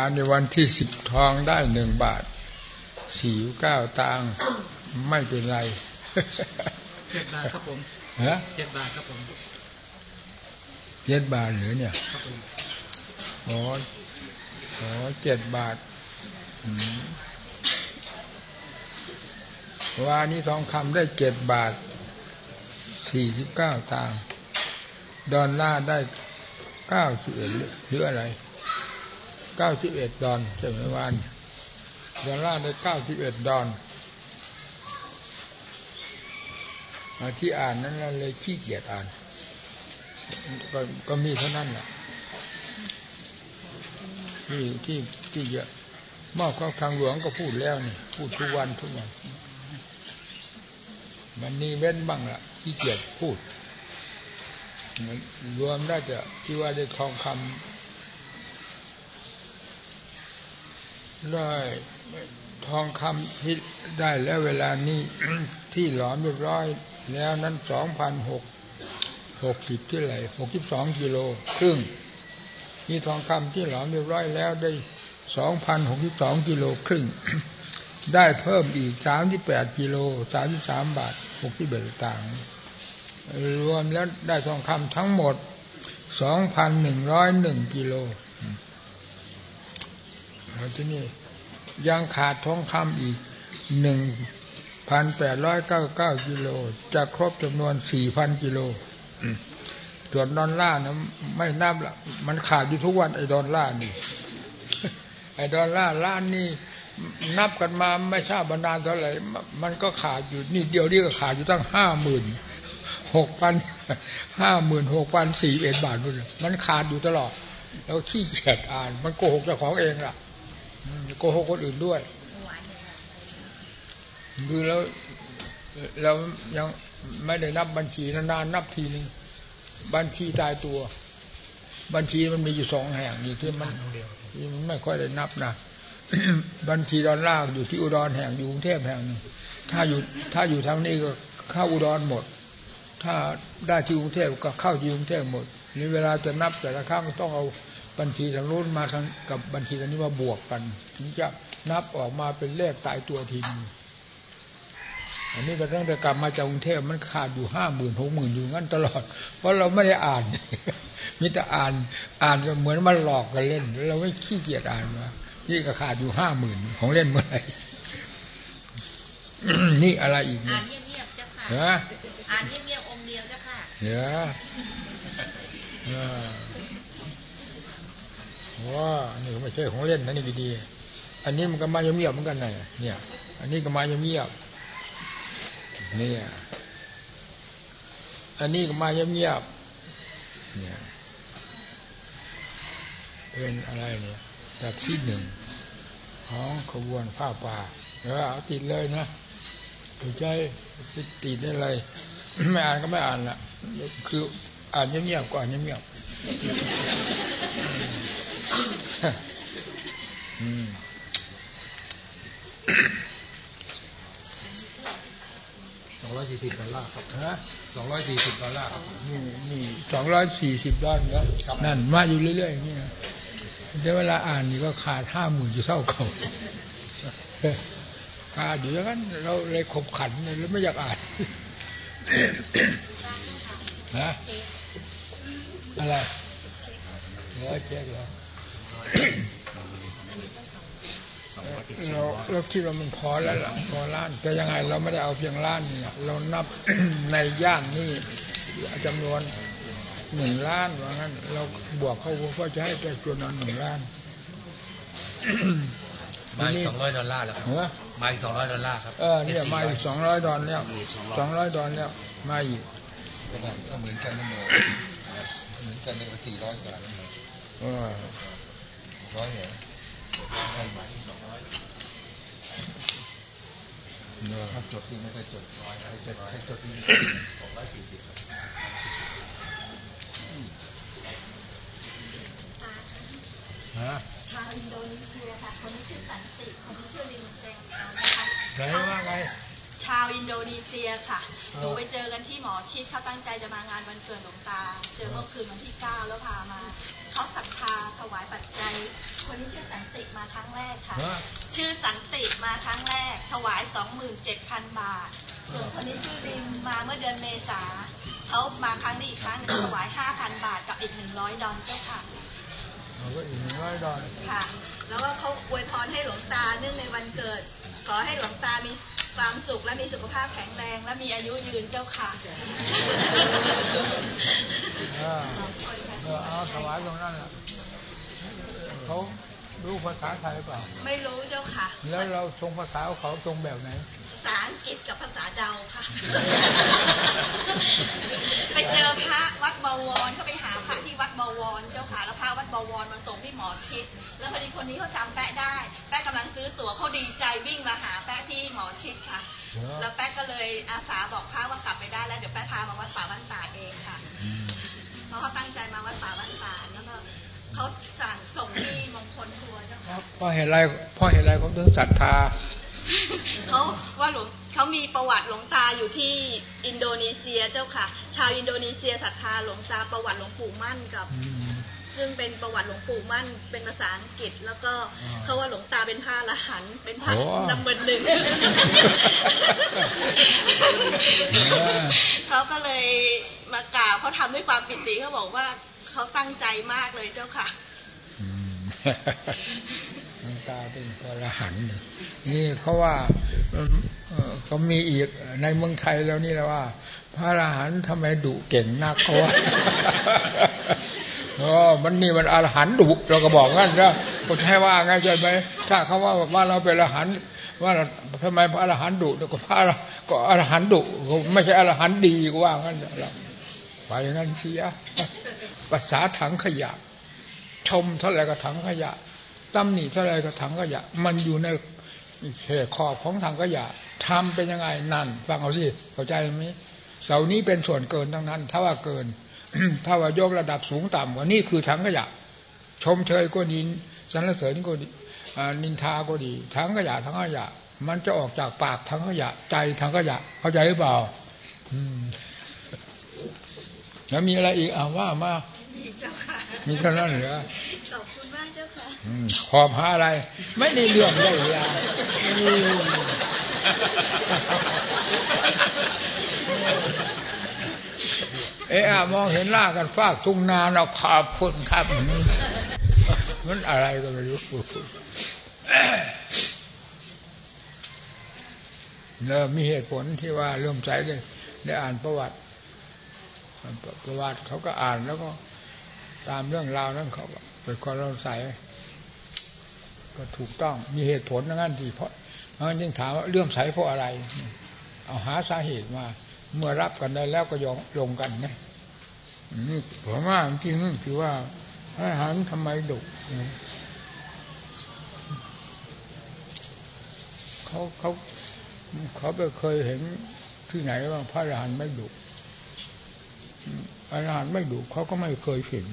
านในวันที่สิบทองได้หนึ่งบาทสี่เก้าตังไม่เป็นไรเจ็ดบาทครับผมฮะเจ็ดบาทครับผมเจ็ดบาทหรือเนี่ยครับผมอ๋ออ๋อเจ็ดบาทวานี้ทองคำได้เจ็ดบาทสี่สิบเก้าตังดอลลาร์ได้เก้าสิบเอ็ดหรืออะไร เก้าสิบเอ็ดดอนใช่ไหมวันดอลลาร์ได้เก้าสิบเอ็ดดอนที่อ่านนั้นเราเลยขี้เกียจอ่านกก็มีเท่านั้นแหละที่ที่ที่เยอะมอบข้าทางหลวงก็พูดแล้วนี่พูดทุกวันทุกวันมันนี่เว้นบ้างละขี้เกียจพูดรวมได้จะที่ว่าได้ทองคำ ได้ทองคำที่ได้แล้วเวลานี้ที่หลอมเรียบร้อย แล้วนั้นสองพันหกหกสิบที่ไหลหกสิบสองกิโลครึ่งมีทองคำที่หลอมเรียบร้อยแล้วได้สองพันหกสิบสองกิโลครึ่ง ได้เพิ่มอีกสามที่แปดกิโลสามที่สามบาทหกที่เบลต่างรวมแล้วได้ทองคำทั้งหมดสองพันหนึ่งร้อยหนึ่งกิโล แล้วที่นี่ยังขาดทองคำอีกหนึ่งพันแปดร้อยเก้าเก้ากิโล จะครบจำนวนสี่พันกิโลส่วนดอลลาร์นะไม่นับละมันขาดอยู่ทุกวันไอ้ดอลลาร์นี่ ไอ้ดอลลาร์ล้านนี่นับกันมาไม่ทราบบรรดาเท่าไหร่มันก็ขาดอยู่นี่เดียวนี่ก็ขาดอยู่ตั้งห้าหมื่นหกพันห้าหมื่นหกพันสี่เอ็ดบาทนู่นมันขาดอยู่ตลอด แล้วขี้เกียจอ่าน มันโกหกเจ้าของเองล่ะ โกหกคนอื่นด้วยดูแล้วเรายังไม่ได้นับบัญชีนานๆนับทีหนึ่งบัญชีตายตัว บัญชีมันมีอยู่สองแห่งอยู่ที่มันที่มันไม่ค่อยได้นับนะบัญชีดอนล่างอยู่ที่อุดรแห่งอยู่กรุงเทพแห่งหนึ่งถ้าอยู่ถ้าอยู่ทางนี้ก็เข้าอุดรหมด ถ้าได้ที่กรุงเทพก็เข้าที่กรุงเทพหมดนี่เวลาจะนับแต่ละครั้งต้องเอา บัญชีทางนู้นมาทางกับบัญชีทางนี้มาบวกกัน ถึงจะนับออกมาเป็นเลขตายตัวทีนึงอันนี้ก็ตั้งแต่กลับมาจากกรุงเทพมันขาดอยู่ห้าหมื่นหกหมื่นอยู่งั้นตลอด เพราะเราไม่ได้อ่านมิแต่อ่านอ่านก็เหมือนมันหลอกกันเล่น เราไม่ขี้เกียจอ่านมานี่ก็ขาดอยู่ห้าหมื่นของเล่นเมื่อไหร่นี่อะไรอีกเนี่ยอ่านเงียบๆเจ้าค่ะอ่านเงียบๆองเดียวเจ้าค่ะเดี๋ยว ว่านี่ไม่ใช่ของเล่นนะนี่ดีๆอันนี้มันก็มาเงียบเหมือนกันนะเนี่ย อันนี้ก็มาเงียบเนี่ย อันนี้ก็มาเงียบๆเนี่ย เป็นอะไรเนี่ยแบบที่หนึ่งของขบวนผ้าป่าเออเอาติดเลยนะถูกใจติดได้เลย ไม่อ่านก็ไม่อ่านละคืออ่านเงียบๆก่อนเงียบๆ อืมสองร้อยสี่สิบดอลลาร์ครับฮะสองร้อยสี่สิบดอลลาร์ครับนี่นี่สองร้อยสี่สิบดอลลาร์นั่นมาอยู่เรื่อยๆอย่างนี้นะแต่เวลาอ่านนี่ก็ขาดห้าหมื่นอยู่เท่าเขาขาดอยู่อย่างนั้นเราเลยขบขันเลยไม่อยากอ่านฮะ อะไรเหลือเช็คเหรอเราเราคิดว่ามันพอแล้วล่ะพอล้านแต่ยังไงเราไม่ได้เอาเพียงล้านนี่เรานับในย่านนี่จำนวนหนึ่งล้านว่างั้น เราบวกเขาเพื่อจะให้แต่จำนวนหนึ่งล้านมาอีกสองร้อยดอลลาร์แล้วครับมาอีกสองร้อยดอลลาร์ครับเออเนี่ยมาอีกสองร้อยดอลแล้วสองร้อยดอลแล้วมาอีกก็เหมือนกันนะ ร้อยเหรอใช่ไหมถ้าจดนี่ไม่ได้จดร้อยให้จดนี่สองร้อยสี่สิบชาวอินโดนีเซียค่ะคนที่ชื่อสันติคนที่ชื่อลินเจงนะคะไหนว่าไง ชาวอินโดนีเซียค่ะ หนูไปเจอกันที่หมอชิตเขาตั้งใจจะมางานวันเกิดหลวงตา เจอเมื่อคืนวันที่เก้าแล้วพามา เขาศรัทธาถวายปัจจัย คนนี้ชื่อสันติมาครั้งแรกค่ะฮะชื่อสันติมาครั้งแรก ถวายสองหมื่นเจ็ดพันบาท ส่วนคนนี้ชื่อริมมาเมื่อเดือนเมษา เขามาครั้งนี้อีกครั้งหนึ่งถวายห้าพันบาทกับอีกหนึ่งร้อยดอลเจ้าค่ะเอาก็อีกหนึ่งร้อยดอลค่ะ แล้วก็เขาอวยพรให้หลวงตาเนื่องในวันเกิด ขอให้หลวงตามีความสุขและมีสุขภาพแข็งแรงและมีอายุยืนเจ้าค่ะเออเอาถวายตรงนั้นเขา รู้ภาษาไทยเปล่า ไม่รู้เจ้าค่ะ แล้วเราทรงภาษาเขาทรงแบบไหน ภาษาอังกฤษกับภาษาเดาค่ะ ไปเจอพระวัดบวรเขาไปหาพระที่วัดบวรเจ้าค่ะ แล้วพระวัดบวรมาส่งที่หมอชิด แล้วพอดีคนนี้เขาจำแปะได้ แปะกำลังซื้อตั๋วเขาดีใจวิ่งมาหาแปะที่หมอชิดค่ะเหรอแล้วแป๊กก็เลยอาสาบอกพระว่ากลับไปได้แล้วเดี๋ยวแป๊กพามาวัดป่าบ้านตาดเองค่ะ เพราะเขาตั้งใจมาวัดป่าบ้านตาดแล้วก็ เขาสั่งส่งที่มงคลทัวร์เจ้าค่ะเพราะเหตุไรเพราะเหตุไรเขาถึงศรัทธาเขาว่าหลวงเขามีประวัติหลวงตาอยู่ที่อินโดนีเซียเจ้าค่ะ ชาวอินโดนีเซียศรัทธาหลวงตาประวัติหลวงปู่มั่นกับอืมซึ่งเป็นประวัติหลวงปู่มั่น เป็นภาษาอังกฤษ แล้วก็อ่าเขาว่าหลวงตาเป็นพระอรหันต์เป็นพระโอ้นัมเบอร์หนึ่งเออเขาก็เลยมากราบเขาทำด้วยความปิติเขาบอกว่า เขาตั้งใจมากเลยเจ้าค่ะอืมหลวงตาเป็นพระหันนี่เขาว่าเอ่อเอ่อเขามีอีกในเมืองไทยแล้วนี่แหละว่า พระอรหันต์ทำไมดุเก่งนักเขาว่าอ๋อมันนี่มันอรหันต์ดุเราก็บอกงั้นนะก็ใช่ว่าไงใช่ไหมถ้าเขาว่าว่าเราเป็นอรหันต์ว่าเราทำไมพระอรหันต์ดุก็พระก็อรหันต์ดุไม่ใช่อรหันต์ดีก็ว่างั้นเรา ไปอย่างนั้นเสียภาษาถังขยะ ชมเท่าไรก็ถังขยะตำหนิเท่าไรก็ถังขยะ มันอยู่ในเขตขอบของถังขยะทำเป็นยังไงนั่น ฟังเอาสิเข้าใจไหมเสานี้เป็นส่วนเกินทั้งนั้น ถ้าว่าเกิน ถ้าว่ายกระดับสูงต่ำกว่านี่คือถังขยะ ชมเชยก็ดีสรรเสริญก็ดีนินทาก็ดีถังขยะถังขยะ มันจะออกจากปากถังขยะ ใจถังขยะ เข้าใจหรือเปล่า แล้วมีอะไรอีกอ่าว่ามามีเจ้าค่ะมีเท่านั้นเหรอขอบคุณมากเจ้าค่ะอืมขอบหาอะไร ไม่ได้เรื่องได้เวลาอืมเอะอะมองเห็นล่ากันฟากทุ่งนาเราขอบคุณครับ มันอะไรก็ไม่รู้เนอะมีเหตุผลที่ว่าเริ่มใสได้ได้อ่านประวัติ ประวัติเขาก็อ่านแล้วก็ตามเรื่องราวนั้นเขาเป็นคนเราใสก็ถูกต้องมีเหตุผลนั่นที่เพราะเพราะงั้นจึงถามว่าเรื่องใสเพราะอะไร เอาหาสาเหตุมา เมื่อรับกันได้แล้วก็ยอมลงกันนะนี่ผมว่าจริงๆคือว่าพระอรหันทำไมดุเขาเขาเขาไปเคยเห็นที่ไหนว่าพระอรหันต์ไม่ดุ อรหันต์ไม่ดุเขาก็ไม่เคยเห็น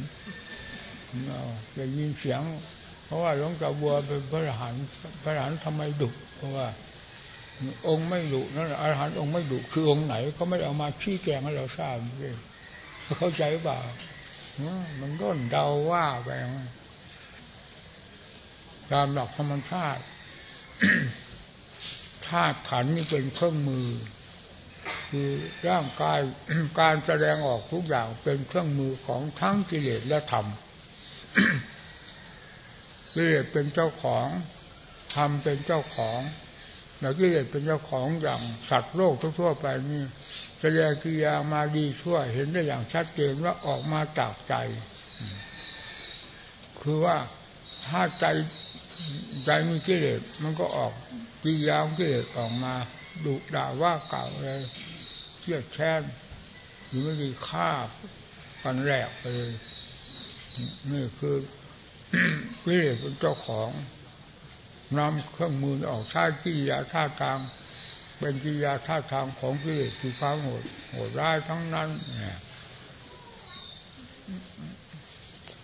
เราได้ยินเสียง เพราะว่าหลวงตาบัวเป็นพระอรหันต์พระอรหันต์ทำไมดุเพราะว่าองค์ไม่ดุนั่นแหละอรหันต์องค์ไม่ดุคือองค์ไหนเขาไม่เอามาชี้แจงให้เราทราบเลยเข้าใจเปล่าอมันก็เดาว่าไปตามหลักธรรมชาติธาตุขันนี่เป็นเครื่องมือ คือร่างกายการแสดงออกทุกอย่างเป็นเครื่องมือของทั้งกิเลสและธรรมกิเลสเป็นเจ้าของธรรมเป็นเจ้าของแล้วกิเลสเป็นเจ้าของอย่างสัตว์โลกทั่วไปนี่แสดงกิริยามาดีชั่วเห็นได้อย่างชัดเจนว่าออกมาจากใจ คือว่าถ้าใจใจมีกิเลสมันก็ออกกิริยาของกิเลสออกมาดุด่าว่ากล่าวอะไรเทียดแช่นหรือไม่ดีฆ่ากันแหลกไปเลยนี่คือกิเลสเป็นเจ้าของนำเครื่องมือออกท่ากิริยาท่าทาง เป็นกิริยาท่าทางของกิเลสคือความโหดโหดร้ายทั้งนั้นเนี่ย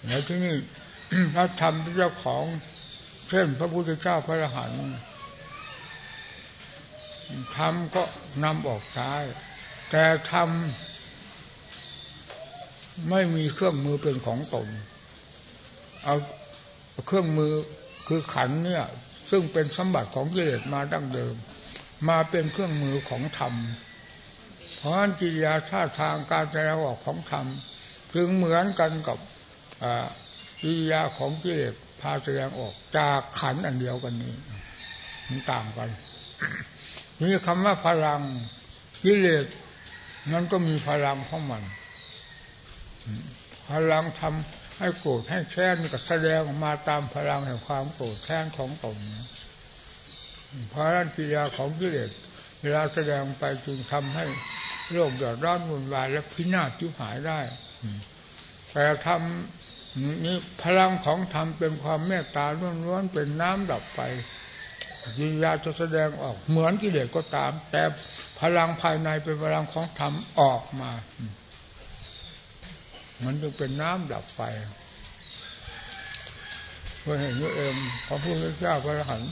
แล้วที่นี่พระธรรมเป็นเจ้าของเช่นพระพุทธเจ้าพระอรหันต์ธรรมก็นำออกใช้ แต่ธรรมไม่มีเครื่องมือเป็นของตน เอาเครื่องมือคือขันเนี่ย ซึ่งเป็นสมบัติของกิเลสมาดั้งเดิม มาเป็นเครื่องมือของธรรมเพราะจิยาท่าทางการแสดงออกของธรรมจึงเหมือนกันกับกิริยาของกิเลสพาแสดงออกจากขันอันเดียวกันนี้มันต่างกันนี่คำว่าพลังกิเลส นั้นก็มีพลังของมัน พลังทำให้โกรธให้แค้นก็แสดงออกมาตามพลังแห่งความโกรธแค้นของตนเพราะนั้นกิริยาของกิเลสเวลาแสดงไปจึงทำให้โลกเดือดร้อนวุ่นวายและพินาศทิพหายได้แต่ทำนี้พลังของธรรมเป็นความเมตตาล้วนๆเป็นน้ำดับไฟ กิริยาจะแสดงออกเหมือนกิเลสก็ตาม แต่พลังภายในเป็นพลังของธรรมออกมา มันจึงเป็นน้ำดับไฟเพราะเห็นว่าเองพระพุทธเจ้าพระอรหันต์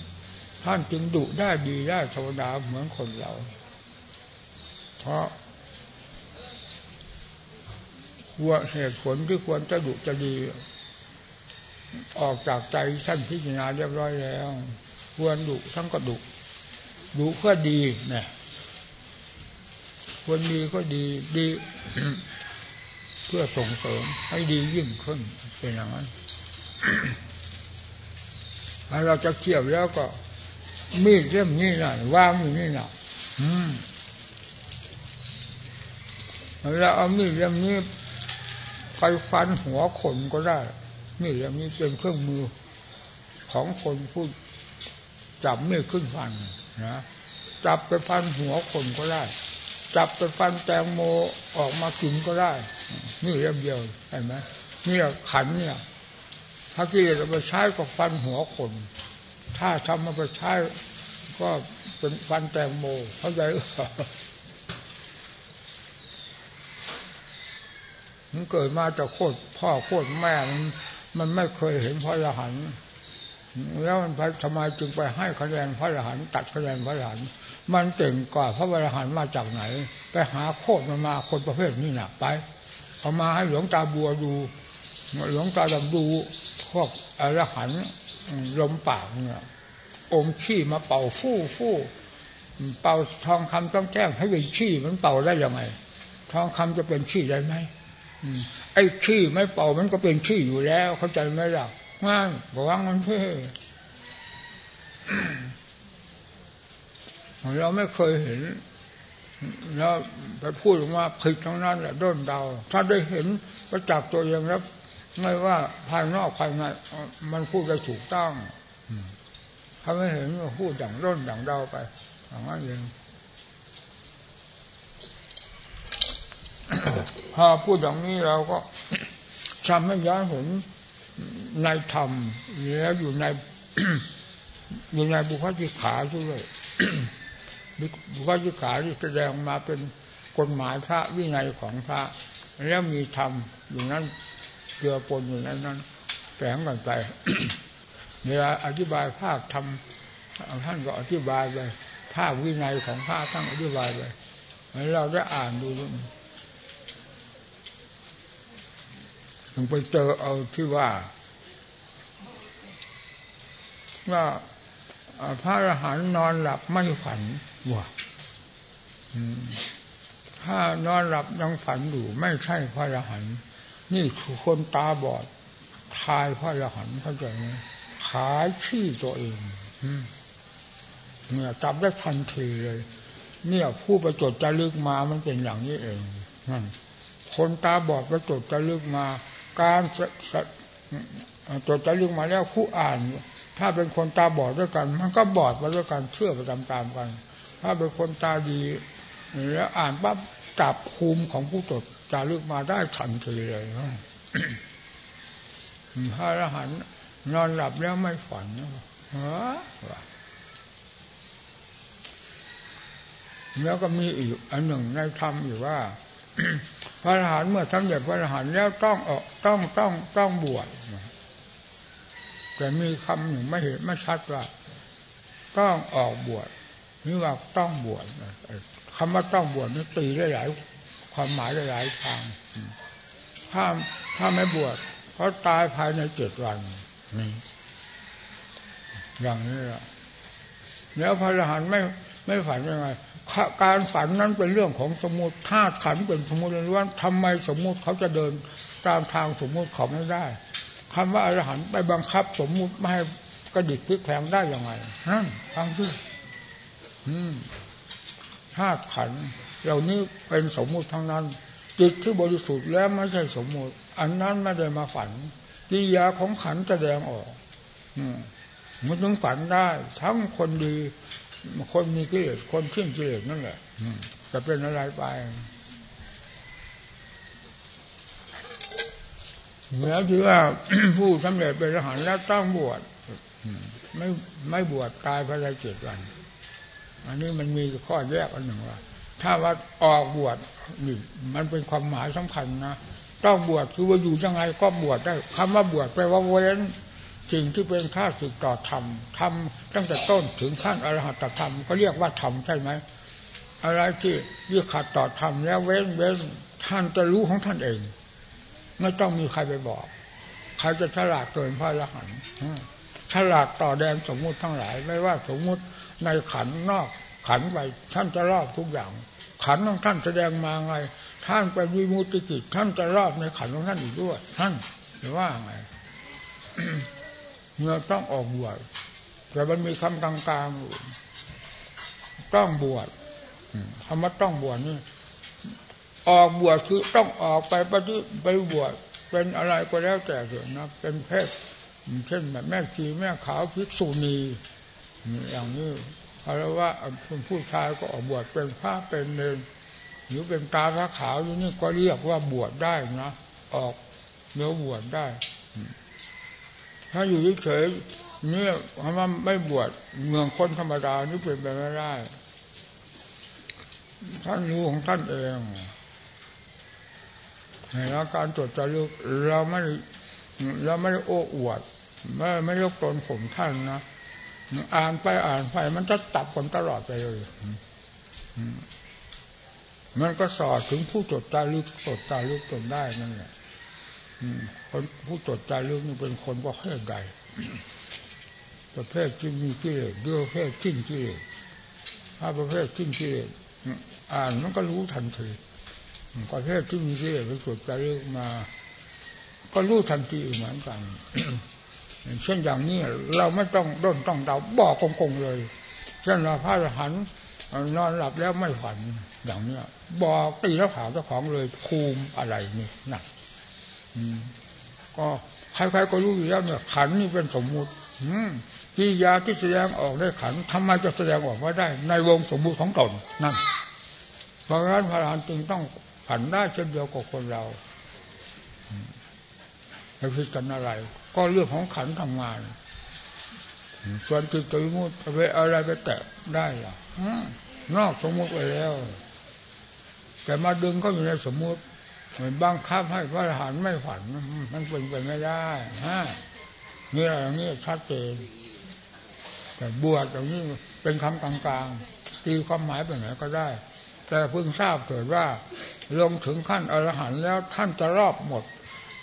ท่านจึงดุได้ดีได้ธรรมดาเหมือนคนเรา เพราะว่าเหตุผลที่ควรจะดุจะดี ออกจากใจสั้นพิจารณาเรียบร้อยแล้ว ควรดุทั้งก็ดุดุเพื่อดีนี่ยควรดีก็ดีดี เพื่อส่งเสริมให้ดียิ่งขึ้นเป็นอย่างนั้นถ้าเราจะเที่ยวแล้วก็ มีดเล่มนี้นะวางอยู่นี่นะอืมเราเอามีดเล่มนี้ไปฟันหัวคนก็ได้ มีดเล่มนี้เป็นเครื่องมือของคนผู้ จับมีดขึ้นฟันนะจับไปฟันหัวคนก็ได้ จับไปฟันแตงโมออกมากินก็ได้นี่เรียบเดียวเห็นไหมเนี่ยขันเนี่ย ถ้ากิเลสเอาไปใช้ก็ฟันหัวคน ถ้าทำมาไปใช้ก็เป็นฟันแตงโมเข้าใจมันเกิดมาจากโคตรพ่อโคตรแม่มันมันไม่เคยเห็นพระอรหันต์ แล้วมันทำไมจึงไปให้คะแนนพระอรหันต์ตัดคะแนนพระอรหันต์มันเก่งกว่าพระวรหันต์มาจากไหน ไปหาโคตรมันมาคนประเภทนี้นะไปเอามาให้หลวงตาบัวดู หลวงตาดำดูพวกอรหันต์ลมปากเนี่ยอมขี้มาเป่าฟู่ฟู่เป่าทองคำต้องแจ้งให้เป็นขี้มันเป่าได้ยังไง ทองคำจะเป็นขี้ได้ไหมไอ้ขี้ไม่เป่ามันก็เป็นขี้อยู่แล้ว เข้าใจไหมล่ะ ง่าบอกว่ามันเพ่เราไม่เคยเห็น แล้วไปพูดว่าผิดทั้งนั้นแหละด้นเดา ถ้าได้เห็นประจักษ์ตัวเองแล้วไม่ว่าภายนอกภายในมันพูดได้ถูกต้องถ้าไม่เห็นก็พูดอย่างด้นอย่างเดาไปอย่างนั้นเองพอพูดอย่างนี้เราก็ทำให้ย้อนเห็น ในธรรมแล้วอยู่ในอยู่ในบุคคลที่ขาด้วยบุคลิขาที่แสดงมาเป็นกฎหมายพระวินัยของพระ แล้วมีธรรมอยู่นั้นเกือปนอยู่นั้นนั้นแฝงกันไปเวลาอธิบายภาคธรรมท่านก็อธิบายไปภาควินัยของพระท่านอธิบายไปเราได้อ่านดู ถึงไปเจอเอาที่ว่า ว่าพระอรหันต์นอนหลับไม่ฝันว่าถ้านอนหลับยังฝันอยู่ไม่ใช่พระอรหันต์นี่คือคนตาบอดทายพระอรหันต์เข้าใจไหมขายชี้ตัวเองเนี่ยจับได้ทันทีเลย เนี่ย ผู้ประจดจะลึกมามันเป็นอย่างนี้เองนั่นคนตาบอดประจดจะลึกมา การจดจะลึกมาแล้วผู้อ่าน ถ้าเป็นคนตาบอดด้วยกัน มันก็บอดมาด้วยกันเชื่อไปตามๆกัน ถ้าเป็นคนตาดี แล้วอ่านปั๊บจับภูมิของผู้ตดจารึกมาได้ทันทีเลยพระอรหันต์นอนหลับแล้วไม่ฝันฮะแล้วก็มีอีกอันหนึ่งในธรรมอยู่ว่า พระอรหันต์เมื่อสำเร็จพระอรหันต์แล้วต้องออกต้องต้องต้องบวชแต่มีคำหนึ่งไม่เห็นไม่ชัดว่า ต้องออกบวชนี่ว่าต้องบวชคำว่าต้องบวชนี่ตีได้หลายความหมายได้หลายทางถ้าถ้าไม่บวชเขาตายภายในเจ็ดวันนี่อย่างนี้แหละแล้วพระอรหันต์ไม่ไม่ฝันยังไง การฝันนั้นเป็นเรื่องของสมมติธาตุขันเป็นสมมติล้วนทำไมสมมติเขาจะเดินตามทางสมมติเขาไม่ได้คำว่าอรหันต์ไปบังคับ สมมุติไม่ให้กระดิกพลิกแพงได้ยังไงนั่นฟังซิธาตุขันเหล่านี้เป็นสมมุติทั้งนั้น จิตที่บริสุทธิ์แล้วไม่ใช่สมมุติ อันนั้นไม่ได้มาฝันกิยาของขันแสดงออก อืมมันต้องฝันได้ ทั้งคนดี คนมีกิเลสคนชิ้นกิเลสนั่นแหละจะเป็นอะไรไปเหมือนที่ว่าผู้สำเร็จเป็นอรหันต์แล้วต้องบวชไม่ไม่บวชตายภายในเจ็ดวัน อันนี้มันมีข้อแยกอันหนึ่งว่า ถ้าว่าออกบวชนี่มันเป็นความหมายสำคัญนะต้องบวชคือว่าอยู่ยังไงก็บวชได้คำว่าบวชแปลว่าเว้น สิ่งที่เป็นข้าศึกต่อธรรมทำตั้งแต่ต้นถึงขั้นอรหัตธรรมก็เรียกว่าธรรมใช่ไหมอะไรที่ยึดขัดต่อธรรมแล้วเว้นเว้นท่านจะรู้ของท่านเอง ไม่ต้องมีใครไปบอก ใครจะฉลาดเกินพระอรหันฉลาดต่อแดนสมมุติทั้งหลาย ไม่ว่าสมมุติในขันนอกขันไปท่านจะรอบทุกอย่าง ขันของท่านแสดงมาไง ท่านไปวิมุติกิจท่านจะรอบในขันของท่านอีกด้วย ท่านหรือว่าไง เมื่อต้องออกบวชแต่มันมีคำกลางๆต้องบวชคำว่าต้องบวชนี่ออกบวชคือต้องออกไปปฏิไปบวชเป็นอะไรก็แล้วแต่เถอะนะเป็นเพศเช่นแบบแม่ชีแม่ขาวภิกษุณีอย่างนี้เอาะว่าคนผู้ชายก็ออกบวชเป็นพระเป็นเนรหรือเป็นตาพระขาวอยู่นี่ก็เรียกว่าบวชได้นะออกเนื้อบวชได้ ถ้าอยู่เฉยเนี่ยคำว่าไม่บวชเมืองคนธรรมดานี่เป็นไปไม่ได้ท่านรู้ของท่านเองแล้วการจดจารึกเราไม่เราไม่ได้โอ้อวด ไม่ไม่ยกตนผมท่านนะอ่านไปอ่านไปมันจะตับคนตลอดไปเลยมันก็สอดถึงผู้จดจารึกจดจารึกตนได้นั่นแหละ คนผู้จดจารึกนี่เป็นคนประเภทใดประเภทที่มีกิเลสด้วยประเภททิ้งกิเลสถ้าประเภททิ้งกิเลสอ่านมันก็รู้ทันทีประเภทที่มีกิเลสไปจดจารึกมา ก็รู้ทันทีเหมือนกันเช่นอย่างนี้เราไม่ต้องด้นต้องเดาบอกกงๆเลย เช่นเราพระอรหันต์นอนหลับแล้วไม่ฝันอย่างเนี้ยบอกตีแล้วขาเจ้าของเลยภูมิอะไรนี่นัก ก็ใครๆก็รู้อยู่แล้วเนี่ยขันนี่เป็นสมมุติกิยาที่แสดงออกได้ขันทำไมจะแสดงออกมาได้ ในวงสมมุติของตนนั่นเพราะงั้นพระอรหันต์จึงต้องผันได้เช่นเดียวกับคนเราไม่พิจารณาอะไร ก็เรื่องของขันทำงาน ส่วนจิตวิมุตไปอะไรไปแตะได้ล่ะนอกสมมุติไปแล้ว แต่มาดึงก็อยู่ในสมมุติ บังคับให้พระอรหันต์ไม่ฝัน มันเป็นไปไม่ได้ฮะนี่อย่างนี้ชัดเจนแต่บวชอย่างนี้เป็นคำกลางๆตีความหมายไปไหนก็ได้ แต่เพิ่งทราบเกิดว่า ลงถึงขั้นอรหันต์แล้วท่านจะรอบหมด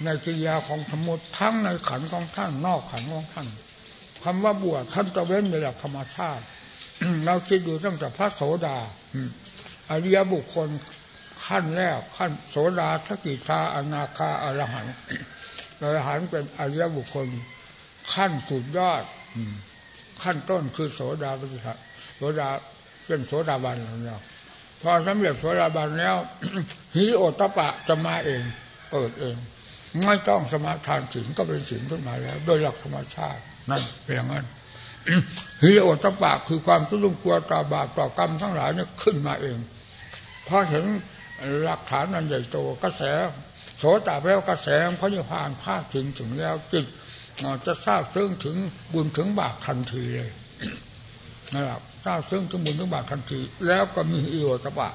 ในกิริยาของสมุติทั้งในขันของท่านนอกขันของท่านคำว่าบวชท่านจะเว้นในหลักธรรมชาติเราคิดดูตั้งแต่พระโสดาอริยบุคคล ขั้นแรกขั้นโสดาทกิทาอนาคาอรหันต์อรหันต์เป็นอริยบุคคล ขั้นสุดยอดขั้นต้นคือโสดาปฏิโสดาเป็นโสดาบันแล้วพอสำเร็จโสดาบันแล้วหิโอตปะจะมาเองเปิดเองไม่ต้องสมาทานศีลก็เป็นศีลขึ้นมาแล้ว โดยหลักธรรมชาตินั่นเป็นอย่างนั้นหิโอตปะคือความสุรุ่งกลัวต่อบาปต่อกรรมทั้งหลายเนี่ยขึ้นมาเองพอเห็น หลักฐานนันใหญ่โตกระแส โสตาแล้วกระแสเขาจะผ่านภาพถึงถึงแล้วจิตจะทราบซึ่งถึงบุญถึงบาปทันทีเลยนะครับทราบซึ่งถึงบุญถึงบาปทันที แล้วก็มีอิโอตปะ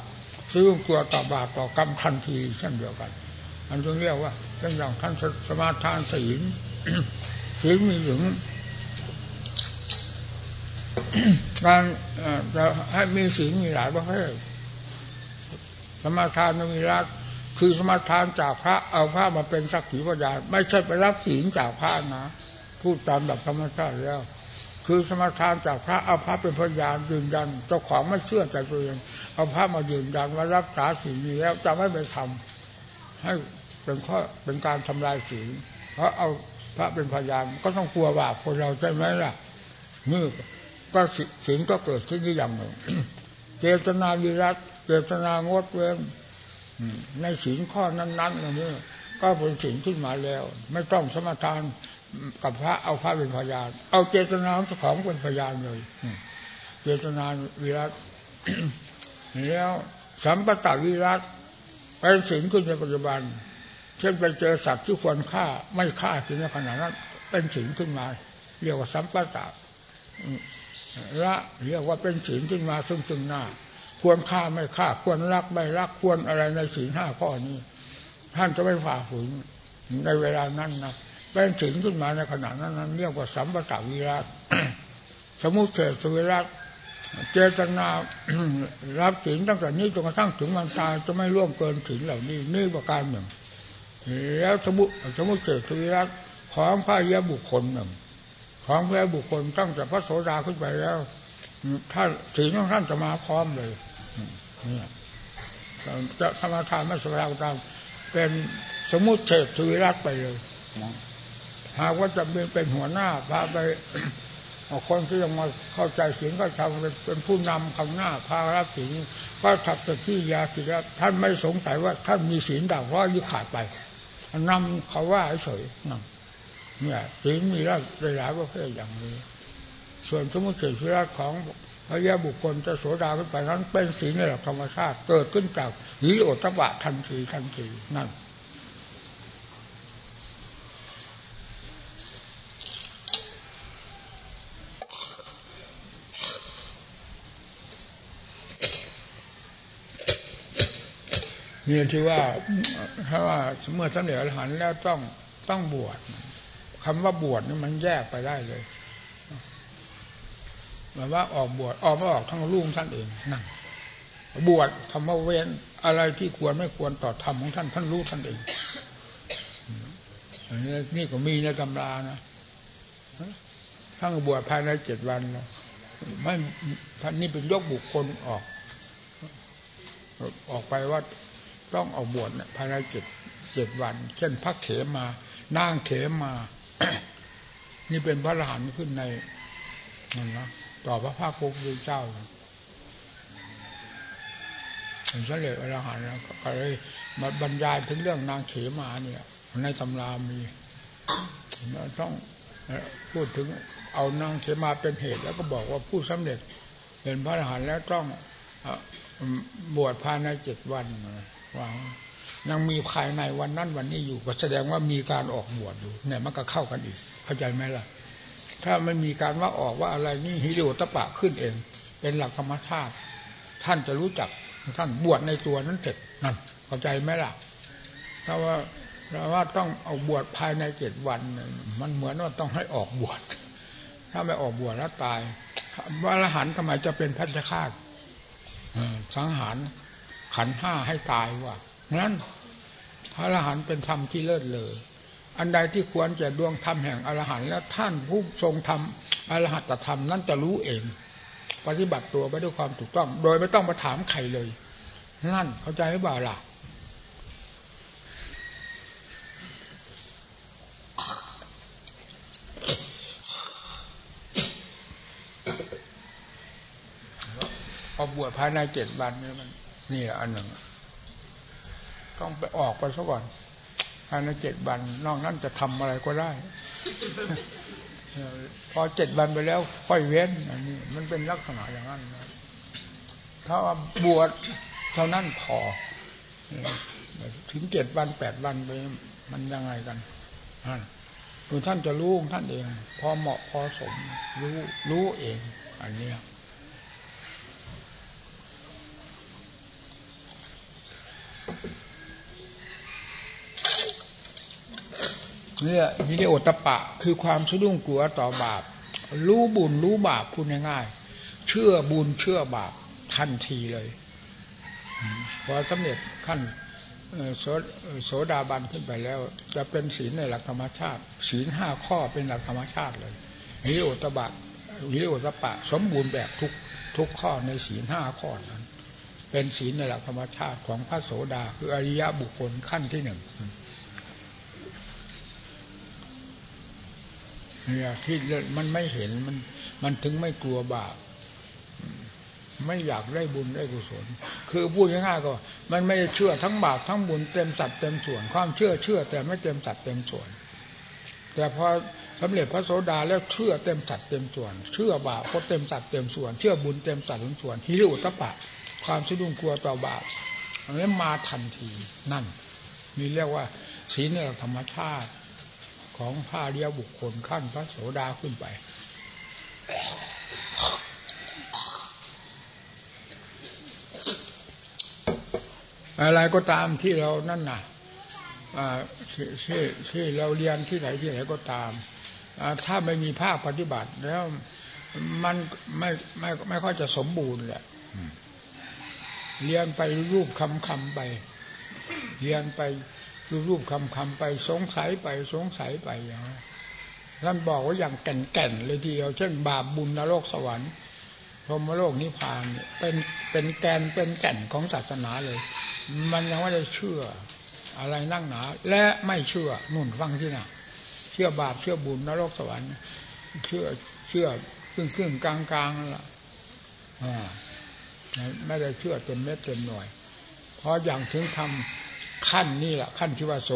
ซึ่งกลัวต่อบาปต่อกรรมทันทีเช่นเดียวกันอันจึงเรียกว่าเช่นอย่างท่านสมาทานศีลศีลมีถึงการจะให้มีศีลมีหลายประเภท สมาทานมีรักคือสมาทานจากพระเอาพระมาเป็นสักขีพยานไม่ใช่ไปรับศีลจากพระนะพูดตามแบบธรรมชาติแล้ว คือสมาทานจากพระเอาพระเป็นพยานยืนยันเจ้าของไม่เชื่อใจตัวเองเอาพระมายืนยันว่ารักษาสีแล้วจะไม่ไปทำให้เป็นข้อเป็นการทำลายศีลเพราะเอาพระเป็นพยานก็ต้องกลัวบาปคนเราใช่ไหมล่ะนี่ก็ศีลก็เกิดขึ้นที่อย่างหนึ่ง เจตนาวิรัตเจตนางดเว้นในศีลข้อนั้นๆอันนี้ก็เป็นศีลขึ้นมาแล้ว ไม่ต้องสมทานกับพระเอาพระเป็นพยาน เอาเจตนาของเป็นพยานเลยเจตนาวิรัตแล้วสัมปตะวิรัตเป็นสิ่งขึ้นในปัจจุบัน เช่นไปเจอสัตว์ที่ควรฆ่าไม่ฆ่าถึงในขณะนั้น เป็นสิ่งขึ้นมาเรียกว่าสัมปตะ ละเรียกว่าเป็นศีลขึ้นมาซึ่งจึงหน้า ควรฆ่าไม่ฆ่า ควรรักไม่รักควรอะไรในศีลห้าข้อนี้ ท่านจะไม่ฝ่าฝืนในเวลานั้นนะเป็นศีลขึ้นมาในขณะนั้นนั้น เรียกว่าสัมปตะวิรัตสมุทเสสวิรัตเจตนารับศีลตั้งแต่นี้จนกระทั่งถึงวันตายจะไม่ล่วงเกินศีลเหล่านี้นี่ประการหนึ่ง แล้วสมุสมุทเสสวิรัตของพระยะบุคคลหนึ่ง ของพระบุคคลตั้งแต่พระโสดาขึ้นไปแล้วท่านศีลของท่านจะมาพร้อมเลยเนี่ยจะธรรมทานไม่สบายตามเป็นสมุติเฉดสุวิรัตไปเลยหากว่าจะเป็นเป็นหัวหน้าพาไปคนที่ยังมาเข้าใจศีลก็ทำเป็นผู้นำข้างหน้าพารับศีลก็ทับต่ที่ยาศีลท่านไม่สงสัยว่าท่านมีศีลด่างเพราะยึดขาดไปนำเขาว่าเฉยนั่ง เนี่ยศีลมีหลายหลายประเภทอย่างนี้ ส่วนสมุติเฉดของพระยาบุคคลจะโสดาขึ้นไปนั้นเป็นศีในหลักธรรมชาติเกิดขึ้นจากหิโอตบะทันทีทันทีนั่นนี่ที่ว่าถ้าว่าเมื่อสำเร็จอรหันต์แล้วต้องต้องบวช คำว่าบวชนี่มันแยกไปได้เลยหมายว่าออกบวชออกไม่ออกทั้งรุ่งท่านเองนั่นบวชคำว่าเว้นอะไรที่ควรไม่ควรต่อธรรมของท่านท่านรู้ท่านเองอน,นี่ก็มีในตำรานะทั้งบวชภายในเจ็ดวันไม่ท่านนี่เป็นยกบุคคลออก ออกไปว่าต้องเอาบวชภายในเจ็ดเจ็ดวัน เช่นพักเขมมานั่งเขมมา นี่เป็นพระอรหันต์ขึ้นในนั่นนะต่อพระภาคภูมิเจ้าเห็นเสด็จอรหันต์ก็เลยมาบรรยายถึงเรื่องนางเขมาเนี่ย ในตำรามีต้องพูดถึงเอานางเขมาเป็นเหตุแล้วก็บอกว่าผู้สำเร็จเป็นพระอรหันต์แล้วต้องบวชภายในเจ็ดวันว่า ยังมีภายในวันนั้นวันนี้อยู่ก็แสดงว่ามีการออกบวชอยู่เนี่ยมันก็เข้ากันอีก เข้าใจไหมล่ะ ถ้าไม่มีการว่าออกว่าอะไรนี่ฮิริโอตปะขึ้นเอง เป็นหลักธรรมชาติ ท่านจะรู้จักท่านบวชในตัวนั้นเสร็จนั่นเข้าใจไหมล่ะถ้าว่าเราว่าต้องเอาบวชภายในเจ็ดวัน มันเหมือนว่าต้องให้ออกบวชถ้าไม่ออกบวชแล้วตายว่าละหันทำไมจะเป็นพัชฆาตสังหารขันห้าให้ตายว่า นั้นพระอรหันต์เป็นธรรมที่เลิศเลย อันใดที่ควรจะดวงธรรมแห่งอรหันต์แล้วท่านผู้ทรงธรรมอรหัตธรรมนั้นจะรู้เอง ปฏิบัติตัวไปด้วยความถูกต้อง โดยไม่ต้องมาถามใครเลย นั่นเข้าใจหรือเปล่าล่ะพอบวชภายในเจ็ดวันนี่มันนี่อันหนึ่ง ต้องไปออกไปซะก่อนภายในเจ็ดวันนอกนั้นจะทำอะไรก็ได้ พอเจ็ดวันไปแล้วค่อยเว้นอันนี้มันเป็นลักษณะอย่างนั้นนะถ้าว่าบวชเท่านั้นพอถึงเจ็ดวันแปดวันไปมันยังไงกันคือท่านจะรู้ท่านเอง พอเหมาะพอสมรู้รู้เอง อันนี้ เนี่ยฮิริโอตปะ คือความสะดุ้งกลัวต่อบาป รู้บุญรู้บาปพูดง่ายๆเชื่อบุญเชื่อบาปทันทีเลยพอสำเร็จขั้นโสดาบันขึ้นไปแล้ว จะเป็นศีลในหลักธรรมชาติ ศีลห้าข้อเป็นหลักธรรมชาติเลยฮิริโอตบะฮิริโอตปะ สมบูรณ์แบบทุกทุกข้อในศีลห้าข้อนั้น เป็นศีลในหลักธรรมชาติของพระโสดาคืออริยบุคคลขั้นที่หนึ่ง เนี่ยที่มันไม่เห็นมัน มันถึงไม่กลัวบาปไม่อยากได้บุญได้กุศล คือพูดง่ายๆก็ มันไม่ได้เชื่อทั้งบาปทั้งบุญเต็มสัดเต็มส่วน ความเชื่อเชื่อ แต่ไม่เต็มสัดเต็มส่วน แต่พอสำเร็จพระโสดาแล้วเชื่อเต็มสัดเต็มส่วน เชื่อบาปก็เต็มสัดเต็มส่วน เชื่อบุญเต็มสัดเต็มส่วนฮิริอุตปะ ความสะดุ้งกลัวต่อบาปอันนี้มาทันทีนั่นนี่เรียกว่าศีลในธรรมชาติ ของพระเรียบุคคลขั้นพระโสดาขึ้นไป อะไรก็ตามที่เรานั่นน่ะที่ที่เราเรียนที่ไหนที่ไหนก็ตามถ้าไม่มีภาคปฏิบัติแล้วมันไม่ไม่ไม่ค่อยจะสมบูรณ์แหละเรียนไปรูปคำคำไป เรียนไป รูปรูปคำคำไปสงสัยไปสงสัยไปอย่างนั้ท่านบอกว่าอย่างแก่นๆเลยทีเดียวเช่นบาปบุญนรกสวรรค์พรหมโลกนิพพานเป็นเป็นแกนเป็นแก่นของศาสนาเลย มันยังไม่ได้เชื่อ อะไรนั่งหนา และไม่เชื่อนุ่นฟังที่น่ะ เชื่อบาปเชื่อบุญนรกสวรรค์ เชื่อเชื่อครึ่งครึ่งกลางกลางนั่นแหละไม่ได้เชื่อเต็มเม็ดเต็มหน่วย พราะอย่างถึงทำขั้นนี่แหละขั้นที่ว่าโส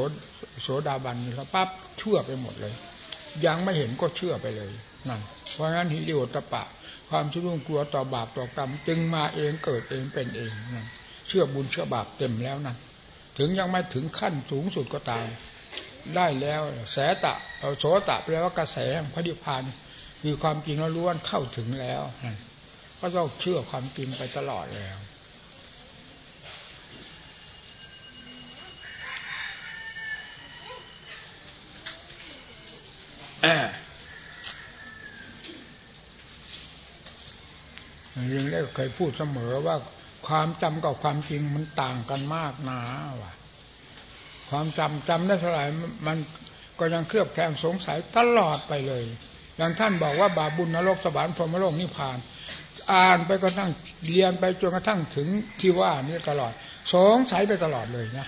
โสดาบันนี่แล้วปั๊บเชื่อไปหมดเลย ยังไม่เห็นก็เชื่อไปเลยนั่นเพราะงั้นฮิริโอตปะ ความชุ่งกลัวต่อบาปต่อกรรม จึงมาเองเกิดเองเป็นเองนั่นเชื่อบุญเชื่อบาปเต็มแล้วนั่นถึงยังไม่ถึงขั้นสูงสุดก็ตามได้แล้วแสตะโสตะแปลว่ากระแสพระนิพพานมีความจริงแล้วล้วนเข้าถึงแล้วก็ต้องเชื่อความจริงไปตลอดแล้ว ยังได้เคยพูดเสมอว่าความจำกับความจริงมันต่างกันมากนะว่ะ ความจำจำได้เท่าไหร่มันก็ยังเครือบแคลงสงสัยตลอดไปเลย อย่างท่านบอกว่าบาบุญนรกสวรรค์พรหมโลกนิพพาน อ่านไปก็ทั้งเรียนไปจนกระทั่งถึงที่ว่านี่ตลอด สงสัยไปตลอดเลยนะ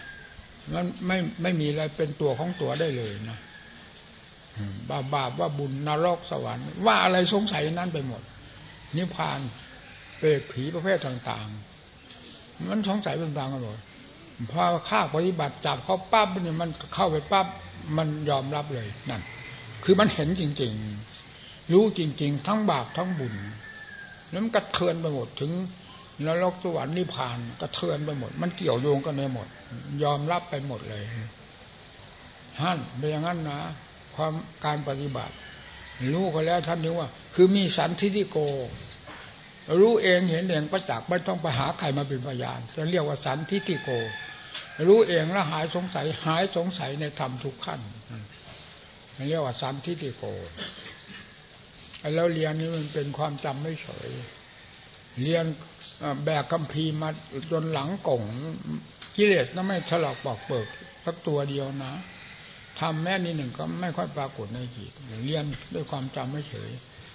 มันไม่ไม่มีอะไรเป็นตัวของตัวได้เลยนะ บาบาปว่าบุญนรกสวรรค์ ว่าอะไรสงสัยนั้นไปหมด นิพพานเปรตผีประเภทต่างๆ มันสงสัยเป็นต่างกันหมดพอข้าปฏิบัติจับเขาปั๊บเนี่ยมันเข้าไปปั๊บมันยอมรับเลยนั่นคือมันเห็นจริง ๆ รู้จริง ๆ ทั้งบาปทั้งบุญแล้วมันกระเทือนไปหมดถึงนรกสวรรค์นิพพานกระเทือนไปหมด มันเกี่ยวโยงกันไปหมด ยอมรับไปหมดเลยฮั่นเป็นอย่างนั้นนะ ความการปฏิบัติ รู้ก็แล้วท่านนึกว่า คือมีสันทิฏฐิโก รู้เองเห็นเองประจักษ์ไม่ต้องไปหาใครมาเป็นพยานจะเรียกว่าสันทิฏฐิโก รู้เองแล้วหายสงสัยหายสงสัยในธรรมทุกขั้นเรียกว่าสันทิฏฐิโกแล้วเรียนนี้มันเป็นความจำไม่เฉย เรียนแบกคัมภีร์มาจนหลังกงกิเลสนั้นไม่ถลอกปอกเปิกสักตัวเดียวนะ ทำแม่นี้หนึ่งก็ไม่ค่อยปรากฏในจิตเรียนด้วยความจำไม่เฉย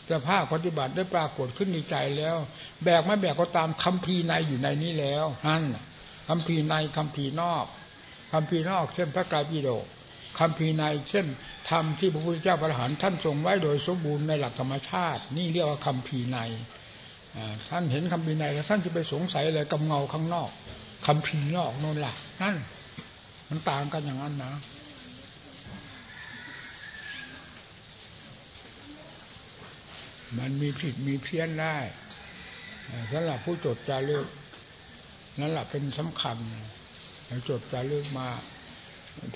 แต่ภาคปฏิบัติได้ปรากฏขึ้นในใจแล้ว แบกไม่แบกก็ตามคำพีในอยู่ในนี้แล้วนั่นคำพีในคำพีนอกคำพีนอกเช่นพระกายปิโดกคำพีในเช่นธรรมที่พระพุทธเจ้าประหารท่านทรงไว้โดยสมบูรณ์ในหลักธรรมชาติ นี่เรียกว่าคำพีในท่านเห็นคำพีในแล้วท่านจะไปสงสัยอะไรกับเงาข้างนอกคำพีนอกนั่นแหละนั่นมันต่างกันอย่างนั้นนะ มันมีผิดมีเพี้ยนได้สำหรับผู้จดจารึกนั่นแหละเป็นสำคัญจดจารึกมา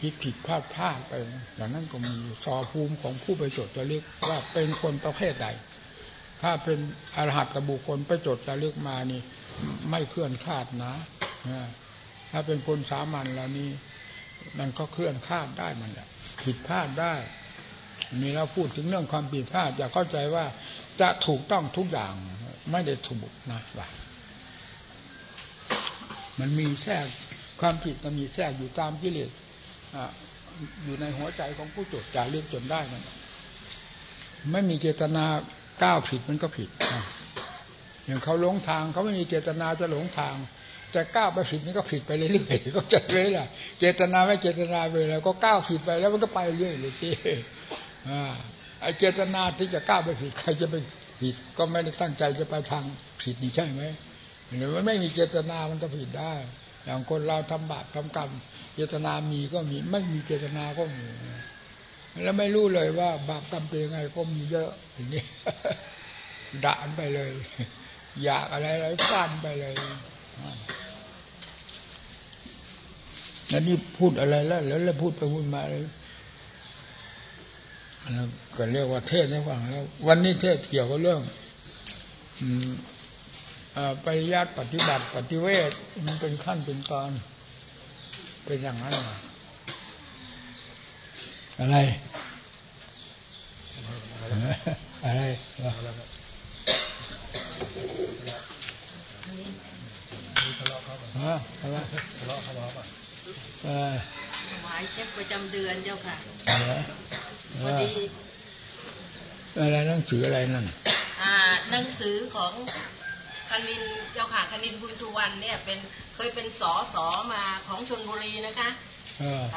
ผิดผิดพลาดพลาดไปอย่างนั้นก็มีสอภูมิของผู้ไปจดจารึกว่าเป็นคนประเภทใด ถ้าเป็นอรหัตบุคคลไปจดจารึกมานี่ ไม่เคลื่อนคลาดนะถ้าเป็นคนสามัญแล้วนี่มันก็เคลื่อนคลาดได้มันแหละผิดพลาดได้ นี่เราพูดถึงเรื่องความผิดพลาดอย่าเข้าใจว่าจะถูกต้องทุกอย่างไม่ได้ถูกนะว่ามันมีแทรกความผิดมันมีแทรกอยู่ตามกิเลสอยู่ในหัวใจของผู้จดจารึกจนได้นั่นไม่มีเจตนาก้าวผิดมันก็ผิดอย่างเขาหลงทางเขาไม่มีเจตนาจะหลงทาง แต่ก้าวไปผิดนี่ก็ผิดไปเรื่อยๆก็จะเรื่อยละเจตนาไม่เจตนาไปแล้ว ก็ก้าวผิดไปแล้วมันก็ไปเรื่อยเลยจีอ่ ไอเจตนาที่จะก้าวไปผิดใครจะไปผิดก็ไม่ได้ตั้งใจจะไปทางผิดนี่ใช่ไหมหรือว่าไม่มีเจตนามันก็ผิดได้ อย่างคนเราทำบาปทำกรรม เจตนามีก็มี ไม่มีเจตนาก็มี แล้วไม่รู้เลยว่า บาปกรรมเป็นยังไงก็มีเยอะอย่างนี้ด่านไปเลย อยากอะไรอะไรฟันไปเลยแล้วนี่พูดอะไรแล้ว แล้วพูดไปพูดมาเลย ก็เรียกว่าเทศให้ฟังแล้ว วันนี้เทศเกี่ยวกับเรื่องอปริยัติปฏิบัติ ปฏิเวทมันเป็นขั้นเป็นตอนเป็นอย่างนั้นอะไรอะไรฮะอะไรทะเลาะทะเลาะป่ะ ถวายเช็คประจำเดือนเจ้าค่ะพอดีอะไรหนังสืออะไรนั่นอ่าหนังสือของคณินเจ้าค่ะคณินบุญสุวรรณเนี่ยเป็นเคยเป็นสอสอมาของชนบุรีนะคะ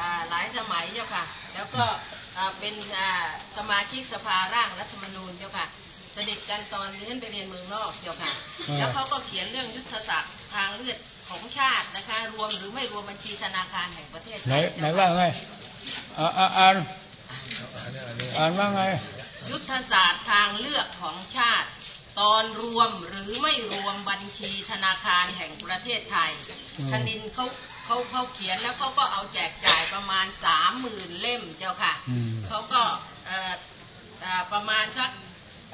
อ่าหลายสมัยเจ้าค่ะ แล้วก็เป็นสมาชิกสภาร่างรัฐธรรมนูญเจ้าค่ะส นิทกันตอนเรียนไปเรียนเมืองนอกเจ้าค่ะ แล้วเขาก็เขียนเรื่องยุทธศาสตร์ทางเลือดของชาตินะคะ รวมหรือไม่รวมบัญชีธนาคารแห่งประเทศไหนไหนว่าไงอ่านอ่านว่าไง ยุทธศาสตร์ทางเลือกของชาติ ตอนรวมหรือไม่รวมบัญชีธนาคารแห่งประเทศไทยคณินเขาเขาเขาเขียนแล้วเขาก็เอาแจกจ่ายประมาณสามหมื่นเล่มเจ้าค่ะเขาก็ประมาณสัก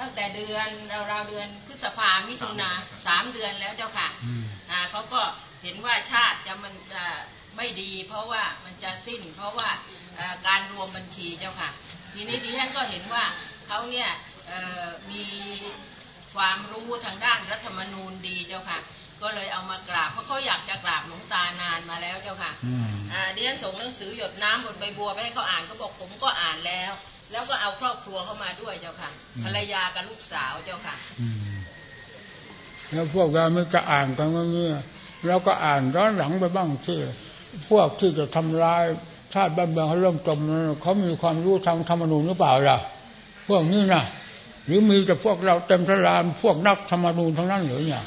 ตั้งแต่เดือนราวๆเดือนพฤษภามิถุนาสามเดือนแล้วเจ้าค่ะอ่าเขาก็เห็นว่าชาติจะมันจะไม่ดี เพราะว่ามันจะสิ้น เพราะว่าการรวมบัญชีเจ้าค่ะ ทีนี้ดิฉันก็เห็นว่าเขาเนี่ยมีความรู้ทางด้านรัฐธรรมนูญดีเจ้าค่ะ ก็เลยเอามากราบเพราะเขาอยากจะกราบหลวงตานานมาแล้วเจ้าค่ะดิฉันส่งหนังสือหยดน้ำบนใบบัวไปให้เขาอ่านเขาบอกผมก็อ่านแล้ว แล้วก็เอาครอบครัวเข้ามาด้วยเจ้าค่ะ ภรรยากับลูกสาวเจ้าค่ะแล้วพวกเราไม่จะอ่านกันเงี้ยแล้วก็อ่านร้อนหลังไปบ้างที่พวกที่จะทำลายชาติบ้านเมืองเขาเริ่มจมเขามีความรู้ทางธรรมนูญหรือเปล่าล่ะ พวกนี้นะหรือมีแต่พวกเราเต็มทลามพวกนักธรรมนูญทั้งนั้นหรือเนี่ย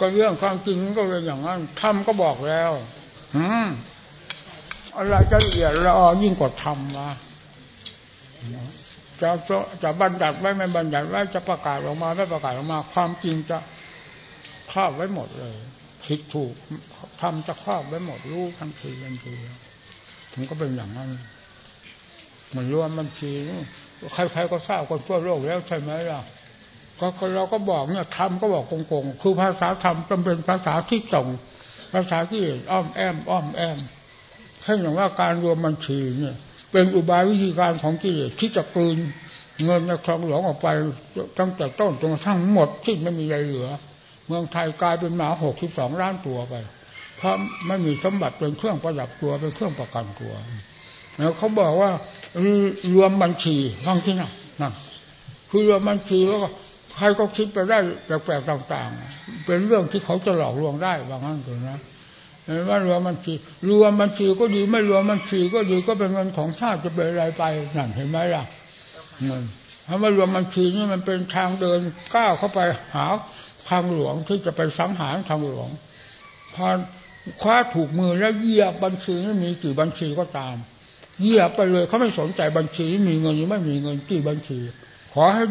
ก็เรื่องความจริงก็เป็นอย่างนั้นทำก็บอกแล้วอืมอะไรจะละเอียดละออยิ่งกว่าทำวะจะจะบัญญัติไว้ไม่บัญญัติไว้จะประกาศออกมาไม่ประกาศออกมา ความจริงจะครอบไว้หมดเลยผิดถูกทำจะครอบไว้หมดรู้ทันทีทันทีถึงก็เป็นอย่างนั้นมันรวมบัญชีใครๆก็ทราบคนทั่วโลกแล้วใช่ไหมล่ะ ก็เราก็บอกเนี่ยธรรมก็บอกโกงๆคือภาษาธรรมจำเป็นภาษาที่ส่ง ภาษาที่อ้อมแอมอ้อมแอมเช่นอย่างว่าการรวมบัญชีเนี่ย เป็นอุบายวิธีการของกิเลสที่จะกลืนเงินในคลองหลวงออกไปตั้งแต่ต้นจนกระทั่งหมดที่ไม่มีอะไรเหลือ เมืองไทยกลายเป็นหมาหกสิบสองล้านตัวไป เพราะไม่มีสมบัติเป็นเครื่องประดับตัวเป็นเครื่องประกันตัวแล้วเขาบอกว่ารวมบัญชีฟังที่นั่นนั่นคือรวมบัญชีแล้วก็ ใครก็คิดไปได้แปลกๆต่าง ๆ เป็นเรื่องที่เขาจะหลอกลวงได้บางครั้งถึงนะว่ารวมบัญชีรวมบัญชีก็ดีไม่รวมบัญชีก็ดีก็เป็นเงินของชาติจะเป็นอะไรไปนั่นเห็นไหมล่ะเงินถ้ามารวมบัญชีนี่มันเป็นทางเดินก้าวเข้าไปหาทางหลวงที่จะไปสังหารทางหลวงพอคว้าถูกมือแล้วเยียบบัญชีนี่มีกี่บัญชีก็ตามเยียบไปเลยเขาไม่สนใจบัญชีมีเงินหรือไม่มีเงินกี่บัญชี ขอให้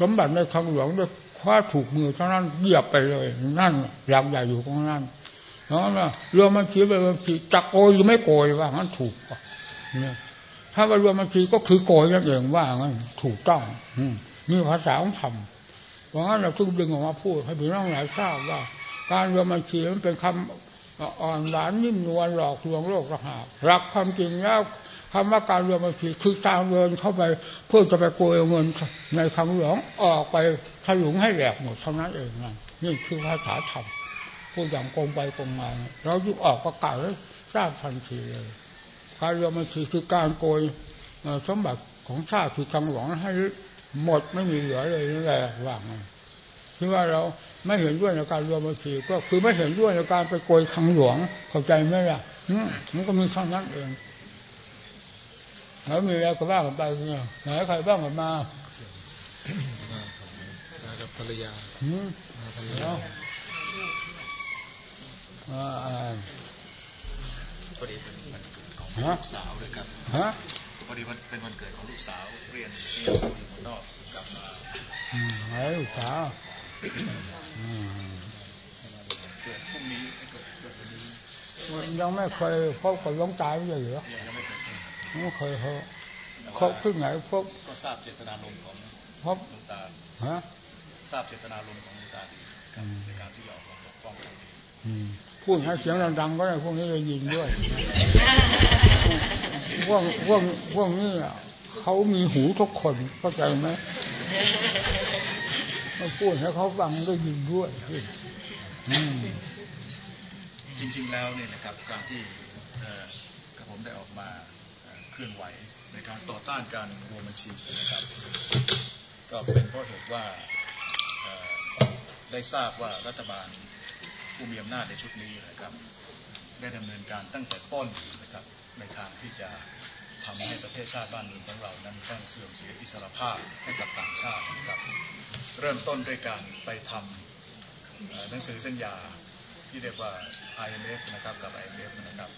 สมบัติในคลังหลวงด้วยคว้าถูกมือเท่านั้นเหยียบไปเลย นั่นหลักใหญ่อยู่ตรงนั้นเพราะว่าเรือมันชีไปบางทีจะโกยหรือไม่โกยว่างั้นถูกเนี่ยถ้าว่าเรือมันชีก็คือโกยนั่นเองว่างั้นถูกต้องนี่ภาษาของธรรมเพราะงั้นเราต้องดึงออกมาพูดให้พี่น้องหลายทราบว่า การเรือมันชีมันเป็นคำอ่อนหวานนิ่มนวลหลอกลวงโลกระหารักความจริงแล้ว คำว่าการรวมบัญชีคือการเดินเข้าไปเพื่อจะไปโกยเงินในคำหลวงออกไปถลุงให้แหลกหมดเท่านั้นเองนั่นนี่คือภาษาธรรมพูดอย่างโกงไปโกงมาเรายุบออกประกาศแล้วทราบทันทีเลยการรวมบัญชีคือการโกยสมบัติของชาติคือทางหลวงให้หมดไม่มีเหลือเลยนั่นแหละว่างที่ว่าเราไม่เห็นด้วยในการรวมบัญชีก็คือไม่เห็นด้วยในการไปโกยทางหลวงเข้าใจไหมล่ะมันก็มีเท่านั้นเอง แล้วมีอะไรก็ว่ากันไปเนี่ยไหนใครบ้างกันมามากับภรรยามาภรรยาอ่าพอดีเป็นวันเกิดของลูกสาวเลยครับฮะพอดีมันเป็นวันเกิดของลูกสาวเรียนที่อยู่เมืองนอกกลับมาอืมไอ้ลูกสาวเกิดพรุ่งนี้เกิดเกิดวันนี้ยังไม่เคยพบกับล้องตายไม่ใช่เหรอยังไม่เคย ไม่เคยเขาเขาที่ไหนพบก็ทราบเจตนารมณ์ของพบลุงตาฮะทราบเจตนารมณ์ของลุงตาดีในการที่ออกมาปกป้องกันพูดให้เสียงดังๆก็ได้พวกนี้จะยิงด้วย พวกพวกพวกนี้เขามีหูทุกคนเข้าใจไหมมาพูดให้เขาฟังก็ยิงด้วยจริง ๆแล้วเนี่ยนะครับการที่กระผมได้ออกมา เคลื่อนไหวในการต่อต้านการรวมบัญชีนะครับ ก็เป็นเพราะเหตุว่าได้ทราบว่ารัฐบาลผู้มีอำนาจในชุดนี้นะครับ ได้ดำเนินการตั้งแต่ต้นนะครับในทางที่จะทำให้ประเทศชาติบ้านเมืองของเรานั้นต้องเสื่อมเสียอิสรภาพให้กับต่างชาตินะครับ เริ่มต้นด้วยการไปทำหนังสือสัญญาที่เรียกว่า IMF นะครับกับ IMF นะครับ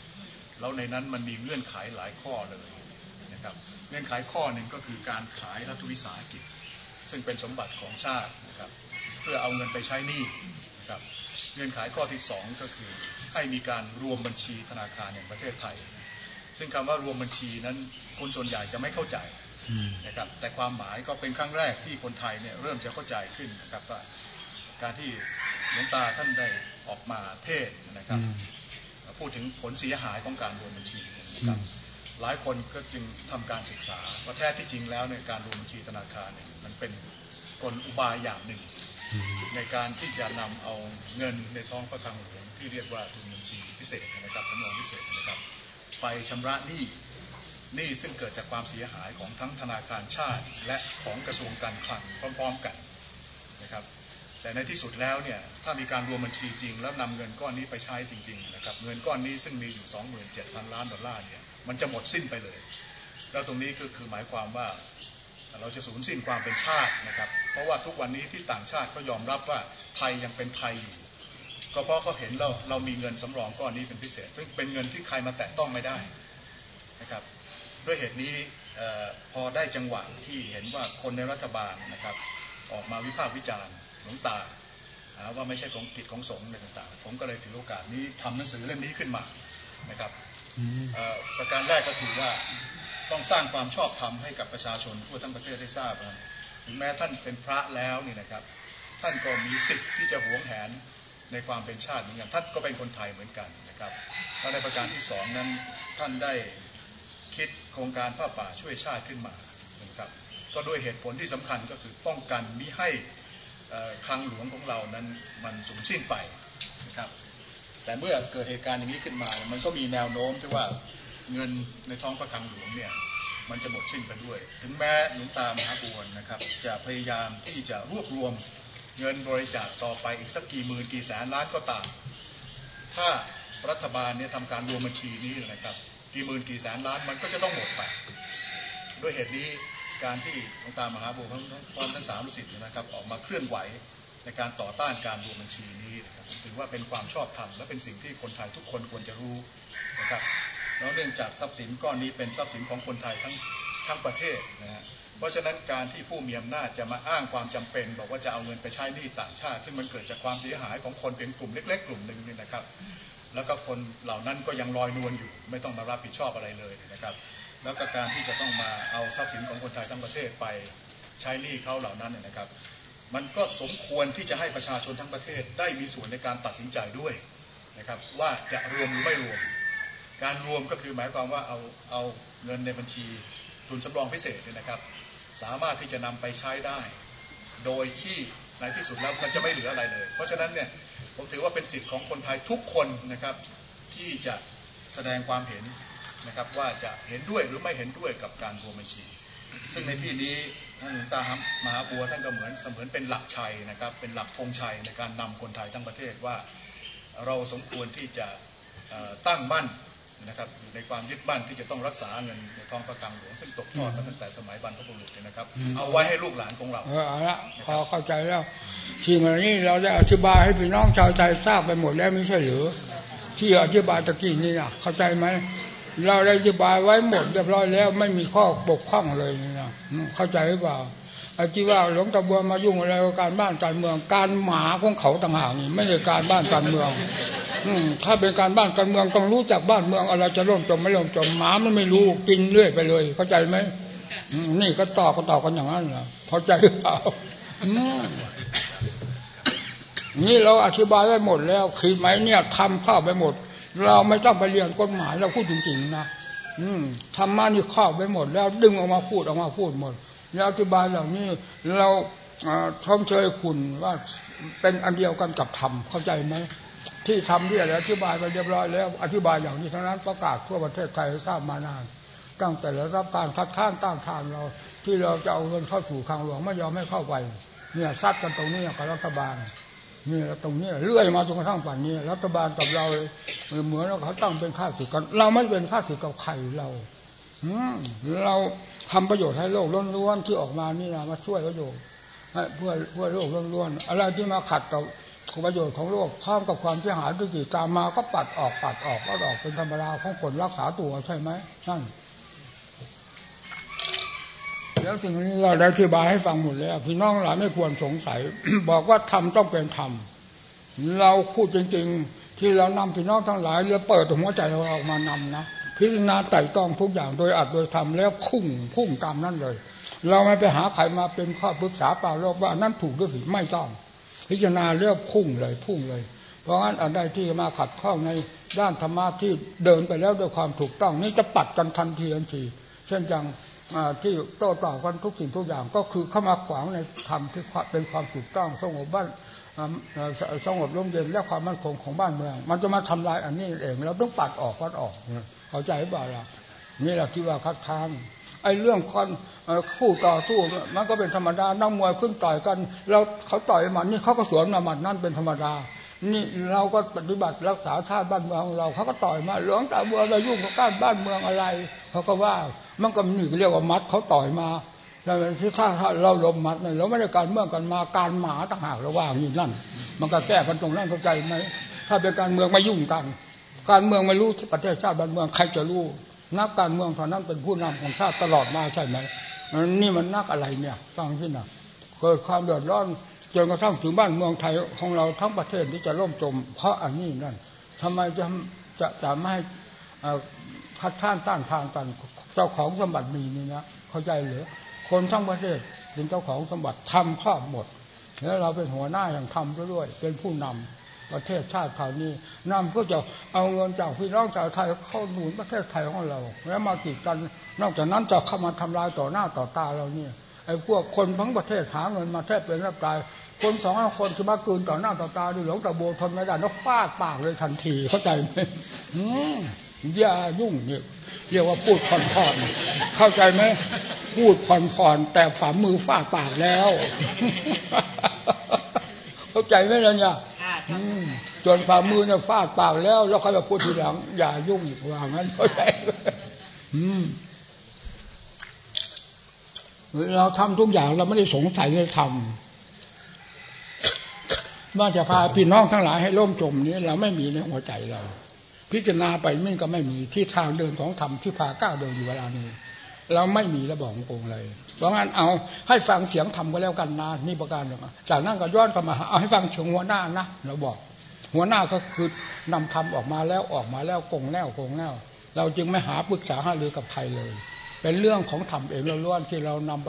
แล้วในนั้นมันมีเงื่อนไขหลายข้อเลยนะครับเงื่อนไขข้อหนึ่งก็คือการขายรัฐวิสาหกิจ ซึ่งเป็นสมบัติของชาตินะครับเพื่อเอาเงินไปใช้หนี้นะครับเงื่อนไขข้อที่สองก็คือให้มีการรวมบัญชีธนาคารแห่งประเทศไทย ซึ่งคำว่ารวมบัญชีนั้นคนส่วนใหญ่จะไม่เข้าใจนะครับแต่ความหมายก็เป็นครั้งแรกที่คนไทยเนี่ยเริ่มจะเข้าใจขึ้นนะครับว่าการที่หลวงตาท่านได้ออกมาเทศนะครับ พูดถึงผลเสียหายของการรวมบัญชีนะครับหลายคนก็จึงทำการศึกษาว่าแท้ที่จริงแล้วในการรวมบัญชีธนาคารเนี่ยมันเป็นกลอุบายอย่างหนึ่ง ในการที่จะนำเอาเงินในท้องพระคลังหลวงที่เรียกว่าทุนบัญชีพิเศษนะครับสำรองพิเศษนะครับ ไปชำระหนี้หนี้ซึ่งเกิดจากความเสียหายของทั้งธนาคารชาติ และของกระทรวงการคลังพร้อม ๆ กันนะครับ แต่ในที่สุดแล้วเนี่ยถ้ามีการรวมบัญชีจริง แล้วนำเงินก้อนนี้ไปใช้จริงๆนะครับเงินก้อนนี้ซึ่งมีอยู่ 27,000 ล้านดอลลาร์เนี่ยมันจะหมดสิ้นไปเลย แล้วตรงนี้ก็คือหมายความว่าเราจะสูญสิ้นความเป็นชาตินะครับ เพราะว่าทุกวันนี้ที่ต่างชาติก็ยอมรับว่าไทยยังเป็นไทยอยู่ ก็เพราะเขาเห็นเราเรามีเงินสำรองก้อนนี้เป็นพิเศษ ซึ่งเป็นเงินที่ใครมาแตะต้องไม่ได้นะครับ ด้วยเหตุนี้พอได้จังหวะที่เห็นว่าคนในรัฐบาลนะครับ ออกมาวิพากษ์วิจารณ์ หลวงตาว่าไม่ใช่ของกิจของสงฆ์อะไรต่างๆ ผมก็เลยถือโอกาสนี้ทำหนังสือเล่มนี้ขึ้นมานะครับประการแรกก็คือว่าต้องสร้างความชอบธรรมให้กับประชาชนทั่วทั้งประเทศได้ทราบถึงแม้ท่านเป็นพระแล้วนี่นะครับ ท่านก็มีสิทธิ์ที่จะหวงแหนในความเป็นชาติเหมือนกันท่านก็เป็นคนไทยเหมือนกันนะครับแล้วในประการที่สองนั้นท่านได้คิดโครงการผ้าป่าช่วยชาติขึ้นมานะครับ ก็ด้วยเหตุผลที่สำคัญก็คือป้องกันมิให้ คลังหลวงของเรานั้นมันสูญสิ้นไปนะครับ แต่เมื่อเกิดเหตุการณ์อย่างนี้ขึ้นมา มันก็มีแนวโน้มที่ว่าเงินในท้องพระคลังหลวงเนี่ยมันจะหมดสิ้นไปด้วย ถึงแม้หลวงตามหาบวนนะครับ จะพยายามที่จะรวบรวมเงินบริจาคต่อไปอีกสักกี่หมื่นกี่แสนล้านก็ตาม ถ้ารัฐบาลเนี่ยทำการรวมบัญชีนี้นะครับ กี่หมื่นกี่แสนล้านมันก็จะต้องหมดไป ด้วยเหตุนี้ การที่หลวงตามหาบัวทั้งทั้งสามสิบนะครับออกมาเคลื่อนไหวในการต่อต้านการรวมบัญชีนี้นะครับถือว่าเป็นความชอบธรรมและเป็นสิ่งที่คนไทยทุกคนควรจะรู้นะครับแล้วเนื่องจากทรัพย์สินก้อนนี้เป็นทรัพย์สินของคนไทยทั้งทั้งประเทศนะฮะเพราะฉะนั้นการที่ผู้มีอำนาจจะมาอ้างความจำเป็น บอกว่าจะเอาเงินไปใช้หนี้ต่างชาติ ซึ่งมันเกิดจากความเสียหายของคนเป็นกลุ่มเล็ก ๆ กลุ่มหนึ่งนี่นะครับ แล้วก็คนเหล่านั้นก็ยังลอยนวลอยู่ ไม่ต้องมารับผิดชอบอะไรเลยนะครับ แล้วก็การที่จะต้องมาเอาทรัพย์สินของคนไทยทั้งประเทศไปใช้หนี้เขาเหล่านั้นนะครับ มันก็สมควรที่จะให้ประชาชนทั้งประเทศได้มีส่วนในการตัดสินใจด้วยนะครับว่าจะรวมหรือไม่รวม การรวมก็คือหมายความว่าเอาเอาเงินในบัญชีทุนสำรองพิเศษเนี่ยนะครับ สามารถที่จะนำไปใช้ได้ โดยที่ในที่สุดแล้วมันจะไม่เหลืออะไรเลย เพราะฉะนั้นเนี่ยผมถือว่าเป็นสิทธิ์ของคนไทยทุกคนนะครับที่จะแสดงความเห็น นะครับว่าจะเห็นด้วยหรือไม่เห็นด้วยกับการรวมบัญชี ซึ่งในที่นี้ท่านหลวงตามหาบัวท่านก็เหมือนเสมือนเป็นหลักชัยนะครับ เป็นหลักธงชัยในการนำคนไทยทั้งประเทศว่าเราสมควรที่จะตั้งมั่นนะครับอยู่ในความยึดมั่นที่จะต้องรักษาเงินในท้องพระคลังหลวงซึ่งตกทอดมาตั้งแต่สมัยบรรพบุรุษนะครับ เอาไว้ให้ลูกหลานของเราเออเอาละพอเข้าใจแล้วสิ่งเหล่านี้เราได้อธิบายให้พี่น้องชาวไทยทราบไปหมดแล้วไม่ใช่หรือที่อธิบายตะกี้นี่นะเข้าใจไหม เราได้อธิบายไว้หมดเรียบร้อยแล้วไม่มีข้อบกพร่องเลยนะเข้าใจหรือเปล่าไอ้ที่ว่าหลวงตาบัวมายุ่งอะไรกับการบ้านการเมือง การหมาของเขาต่างหากนี่ไม่ใช่การบ้านการเมือง อืถ้าเป็นการบ้านการเมืองต้องรู้จักบ้านเมืองอะไรจะร่มจมไม่ร่มจมหมามันไม่รู้กินเรื่อยไปเลย เข้าใจไหมนี่ก็ตอบก็ตอบกันอย่างนั้นเหรอเข้าใจหรือเปล่านี่เราอธิบายไว้หมดแล้วคือไหมเนี่ยทำเข้าไปหมด เราไม่ต้องไปเรียนกฎหมายเราพูดจริงๆนะอืมธรรมะนี่เข้าไปหมด แล้วดึงออกมาพูดออกมาพูดหมด แล้วอธิบายเหล่านี้เราท้องเชยคุณว่าเป็นอันเดียวกันกับธรรมเข้าใจไหมที่ทำที่อะไรอธิบายไปเรียบร้อยแล้วอธิบายอย่างนี้ทั้งนั้นประกาศทั่วประเทศไทยทราบมานาน ตั้งแต่เรารับการคัดค้านต้านทานเรา ที่เราจะเอาเงินเข้าสู่คลังหลวงไม่ยอมให้เข้าไปเนี่ยซัดกันตรงนี้กับรัฐบาล นี่ตรงนี้เรื่อยมาจนกระทั่งป่านนี้ รัฐบาลกับเราเหมือนเขาตั้งเป็นข้าศึกกัน เราไม่เป็นข้าศึกกับใครเราเราทำประโยชน์ให้โลกล้วนๆที่ออกมานี่นะมาช่วยประโยชน์เพื่อเพื่อโลกล้วนๆอะไรที่มาขัดต่อประโยชน์ของโลกพร้อมกับความเสียหายด้วยกี่ตามมาก็ปัดออกปัดออกก็ออกเป็นธรรมดาของคนรักษาตัวใช่ไหมนั่น แล้วสิ่งนี้เราได้อธิบายให้ฟังหมดแล้ว พี่น้องหลายไม่ควรสงสัย บอกว่าทำต้องเป็นธรรมเราพูดจริง ๆ ที่เรานำพี่น้องทั้งหลายเราเปิดหัวใจเราออกมานำนะพิจารณาไต่ต้องทุกอย่างโดยอัดโดยทำแล้วพุ่งพุ่งตามนั้นเลย เราไม่ไปหาใครมาเป็นข้อปรึกษาเปล่าโลกว่านั้นถูกหรือผิดไม่ต้อง พิจารณาเรื่องพุ่งเลยพุ่งเลย เพราะงั้นอันใดที่มาขัดข้องในด้านธรรมะที่เดินไปแล้วด้วยความถูกต้อง นี่จะปัดกันทันทีทันที เช่นอย่าง ที่โต้ตอบกันทุกสิ่งทุกอย่างก็คือเข้ามาขวางในธรรมที่เป็นความถูกต้องสงบบ้านสงบร่มเย็นและความมั่นคงของบ้านเมือง มันจะมาทำลายอันนี้เองเราต้องปัดออกปัดออกเข้าใจเปล่าล่ะนี่แหละที่ว่าคัดค้านไอ้เรื่องคนคู่ต่อสู้มันก็เป็นธรรมดานักมวยขึ้นต่อยกัน แล้วเขาต่อยมันนี่เขาก็สวนมามันนั่นเป็นธรรมดา นี่เราก็ปฏิบัติรักษาชาติบ้านเมืองเราเขาก็ต่อยมาหลวงตาบัวเรายุ่งกับการบ้านเมืองอะไรเขาก็ว่ามันก็มีเรียกว่ามัดเขาต่อยมาแต่ที่ถ้าเราลมมัดเนี่ยเราไม่ได้การเมืองกันมาการหมาต่างหากเราว่าอย่างนี้นั่นมันก็แก้กันตรงนั้นเข้าใจไหมถ้าเป็นการเมืองไม่ยุ่งกัน การเมืองไม่รู้ประเทศชาติบ้านเมืองใครจะรู้นักการเมืองเท่านั้นเป็นผู้นำของชาติตลอดมาใช่ไหมนี่มันนักอะไรเนี่ยฟังที่น่ะเกิดความเดือดร้อน จนกระทั่งถึงบ้านเมืองไทยของเราทั้งประเทศที่จะล่มจม เพราะอันนี้นั่นทำไมจะจะจะไม่คัดค้านต้านทานกันเจ้าของสมบัติมีนี่นะเข้าใจหรือคนทั้งประเทศเป็นเจ้าของสมบัติทำครอบหมด แล้วเราเป็นหัวหน้าอย่างทำด้วย เป็นผู้นำประเทศชาติเขานี้นำก็จะเอาเงินจากพี่น้องชาวไทยเข้าหนุนประเทศไทยของเรา แล้วมากีดกัน นอกจากนั้นจะเข้ามาทำลายต่อหน้าต่อตาเราเนี่ยไอ้พวกคนทั้งประเทศหาเงินมาแทบเป็นรับตาย คนสองคนจะมากืนต่อหน้าต่อตาดูหลวงตาโบทนไม่ได้นกฟาดปากเลยทันทีเข้าใจไหมอืมอย่ายุ่งเนี่ยเรียกว่าพูดผ่อนๆเข้าใจไหมพูดผ่อนๆแต่ฝ่ามือฟาดปากแล้ว เข้าใจไหมล่ะเนี่ยจนฝ่ามือเนี่ยฟาดปากแล้ว แล้วเขาจะพูดทีหลัง อย่ายุ่งอีกว่างั้นเข้าใจเราทำทุกอย่างเราไม่ได้สงสัยในธรรม ว่าจะพาพี่น้องทั้งหลายให้ล่มจมนี้เราไม่มีในหัวใจเรา พิจารณาไปมิ่งก็ไม่มีที่ทางเดินของธรรมที่พาก้าวเดินอยู่เวลานี้ เราไม่มีระบอกโกงเลยเพราะงั้นเอาให้ฟังเสียงธรรมก็แล้วกันนะนี่ประการหนึ่งจากนั้นก็ย้อนกลับมาเอาให้ฟังเชิงหัวหน้านะเราบอก หัวหน้าก็คือนำธรรมออกมาแล้วออกมาแล้วกงแนวกงแนวเราจึงไม่หาปรึกษาหารือกับใครเลย เป็นเรื่องของธรรมเองเราล้วนที่เรานำ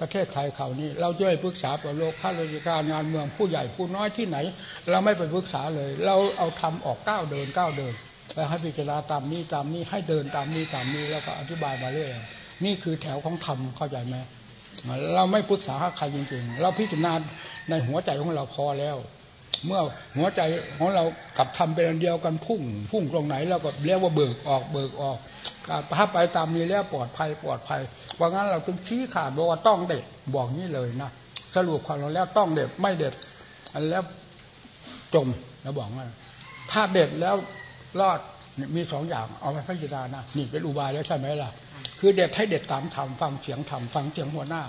ประเทศไทยเขานี้เราจะไปปรึกษากับโลกข้าราชการงานเมืองผู้ใหญ่ผู้น้อยที่ไหน เราไม่ไปปรึกษาเลย เราเอาทำออกก้าวเดินก้าวเดินแล้วให้พิจารณาตามนี้ตามนี้ให้เดินตามนี้ตามนี้แล้วก็อธิบายมาเรื่อยนี่คือแถวของธรรมเข้าใจไหมเราไม่ปรึกษาใครจริงๆ เราพิจารณาในหัวใจของเราพอแล้ว เมื่อหัวใจของเรากับทำเป็นอันเดียวกันพุ่ง พุ่งตรงไหนเราก็เรียกว่าเบิกออกเบิกออกถ้าไปตามนี้แล้วปลอดภัยปลอดภัยเพราะงั้นเราจึงชี้ขาดบอกว่าต้องเด็ดบอกนี้เลยนะสรุปความเราแล้วต้องเด็ดไม่เด็ดอันแล้วจมแล้วบอกว่า ถ้าเด็ดแล้วรอดมีสองอย่างเอาไปพิจารณานะนี่เป็นอุบายแล้วใช่ไหมล่ะ คือเด็ดให้เด็ดตามธรรมฟังเสียงธรรมฟังเสียงหัวหน้า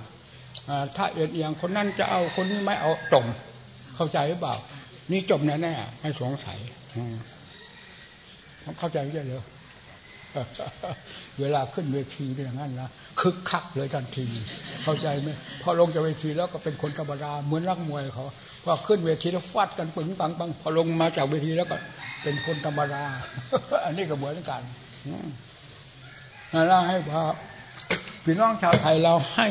ถ้าเอียงเอียงคนนั้นจะเอาคนนี้ไม่เอาจมเข้าใจหรือเปล่า นี่จมแน่แน่ไม่สงสัยเข้าใจไม่ใช่เลยเวลาขึ้นเวทีเป็นอย่างนั้นนะคึกคักเลยทันที เข้าใจไหมพอลงจากเวทีแล้วก็เป็นคนธรรมดาเหมือนนักมวยเขาพอขึ้นเวทีแล้วฟาดกันปึงปังปังพอลงมาจากเวทีแล้วก็ เป็นคนธรรมดาอันนี้ก็เหมือนกันแล้วให้พอพี่น้องชาวไทยเราให้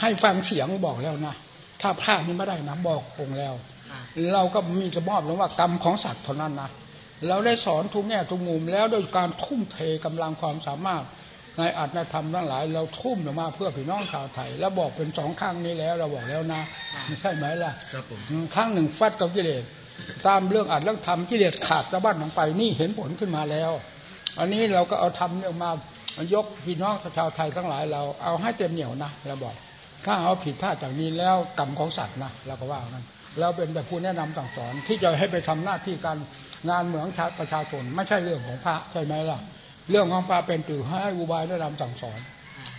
ให้ฟังเสียงบอกแล้วนะถ้าพลาดนี่ไม่ได้นะบอกองแล้ว เราก็มีกระมอบแล้วว่ากรรมของสัตว์เท่านั้นนะเราได้สอนทุกแง่ทุกมุมแล้วโดยการทุ่มเทกำลังความสามารถในอัตธรรมทั้งหลาย เราทุ่มออกมาเพื่อพี่น้องชาวไทย แล้วบอกเป็นสองข้างนี้แล้ว เราบอกแล้วนะไม่ใช่ไหมล่ะครับผมข้างหนึ่งฟัดกับกิเลสตามเรื่องอัดเรื่องทำกิเลสขาดสะบั้นลงไปนี่เห็นผลขึ้นมาแล้ว อันนี้เราก็เอาทำเนี่ยมายกพี่น้องชาวไทยทั้งหลาย เราเอาให้เต็มเหนียวนะเราบอกถ้าเอาผิดพลาดจากนี้แล้วกรรมของสัตว์นะเราก็ว่านั้น เราเป็นแต่ผู้แนะนำต่างสอน ที่จะให้ไปทำหน้าที่การงานเหมืองชาติประชาชน ไม่ใช่เรื่องของพระใช่ไหมล่ะ เรื่องของพระเป็นตื่ให้อุบายแนะนำสั่งสอน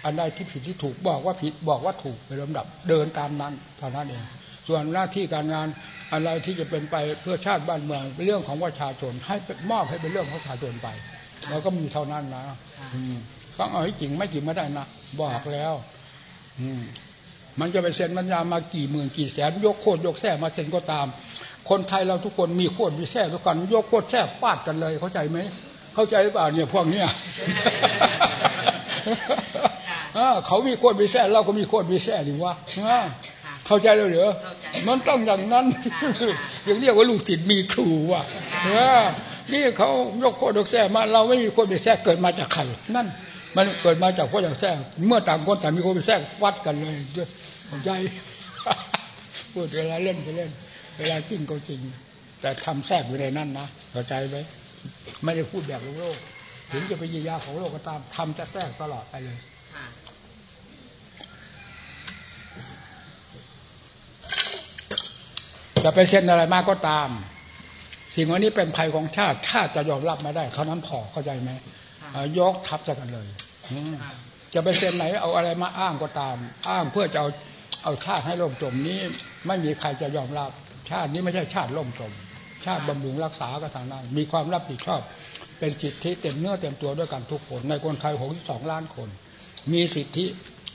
อันใดที่ผิดที่ถูกบอกว่าผิดบอกว่าถูกไปลำดับเดินตามนั้นเท่านั้นเอง ส่วนหน้าที่การงานอะไรที่จะเป็นไปเพื่อชาติบ้านเมืองเป็นเรื่องของประชาชนให้มอบให้เป็นเรื่องของประชาชนไปแล้วก็มีเท่านั้นนะฟังเอาให้จริงไม่จริงไม่ได้นะบอกแล้ว อืม มันจะไปเซ็นบัญญามากี่หมื่นกี่แสน ยกโคตรยกแท้มาเซ็นก็ตาม คนไทยเราทุกคนมีโคตรมีแท้ทุกคนยกโคตรแท้ฟาดกันเลย เข้าใจไหมเข้าใจหรือเปล่าเนี่ยพวกเนี้ยเขามีโคตรมีแท้เราก็มีโคตรมีแท้ดีวะเข้าใจแล้วเหรอมันต้องอย่างนั้นยังเรียกว่าลูกศิษย์มีครูว่ะนี่เขายกโคตรยกแท้มาเราไม่มีโคตรมีแท้เกิดมาจากใครนั่นมันเกิดมาจากโคตรอย่างแท้เมื่อต่างคนต่างมีโคตรมีแท้ฟัดกันเลย ใจพูดเวลาเล่นก็เล่น เวลาจริงก็จริง แต่ทำแทรกอยู่ในนั้นนะเข้าใจไหมไม่ได้พูดแบบโลกถึงจะไปยียาของโลกก็ตามทำจะแทรกตลอดไปเลยจะไปเซ็นอะไรมากก็ตาม สิ่งวันนี้เป็นภัยของชาติ ชาติจะยอมรับไม่ได้ เท่านั้นพอเข้าใจไหมยกทับกันเลยจะไปเซ็นไหนเอาอะไรมาอ้างก็ตาม อ้างเพื่อจะเอา เอาชาติให้ล่มจมนี้ ไม่มีใครจะยอมรับ ชาตินี้ไม่ใช่ชาติล่มจม ชาติบำรุงรักษาก็ทางนั้น มีความรับผิดชอบ เป็นสิทธิเต็มเนื้อเต็มตัวด้วยกันทุกคน ในคนไทยหกสองล้านคน มีสิทธิ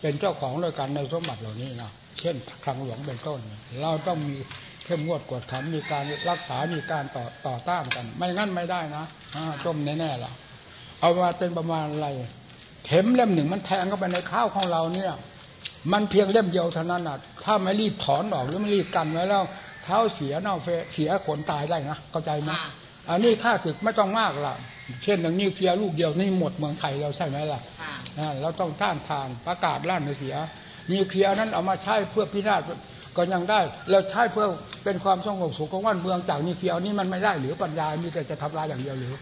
เป็นเจ้าของด้วยกันในสมบัติเหล่านี้นะเช่นคลังหลวงเป็นต้น เราต้องมีเข้มงวดกวดขันมีการรักษา มีการต่อต่อต้านกัน ไม่งั้นไม่ได้นะจมแน่ๆล่ะ เอามาเป็นประมาณอะไร เข็มเล่มหนึ่งมันแทงเข้าไปในข้าวของเราเนี่ย มันเพียงเล่มเดียวเท่านั้นนะถ้าไม่รีบถอนออกหรือไม่รีบกันไว้แล้ว เท้าเสียเน่าเฟเสียขนตายได้นะเข้าใจไหมอันนี้ค่าศึกไม่ต้องมากละเช่นอย่างนิวเคลียร์ลูกเดียวนี่หมดเมืองไทยเราใช่ไหมล่ะเราต้องต้านทานประกาศล้านเสียนิวเคลียร์นั้นเอามาใช้เพื่อพินาศก็ยังได้เราใช้เพื่อเป็นความสงบสุขของวันเมืองจากนิวเคลียร์นี้มันไม่ได้หรือปัญญามีแต่จะทำลายอย่างเดียวหรือ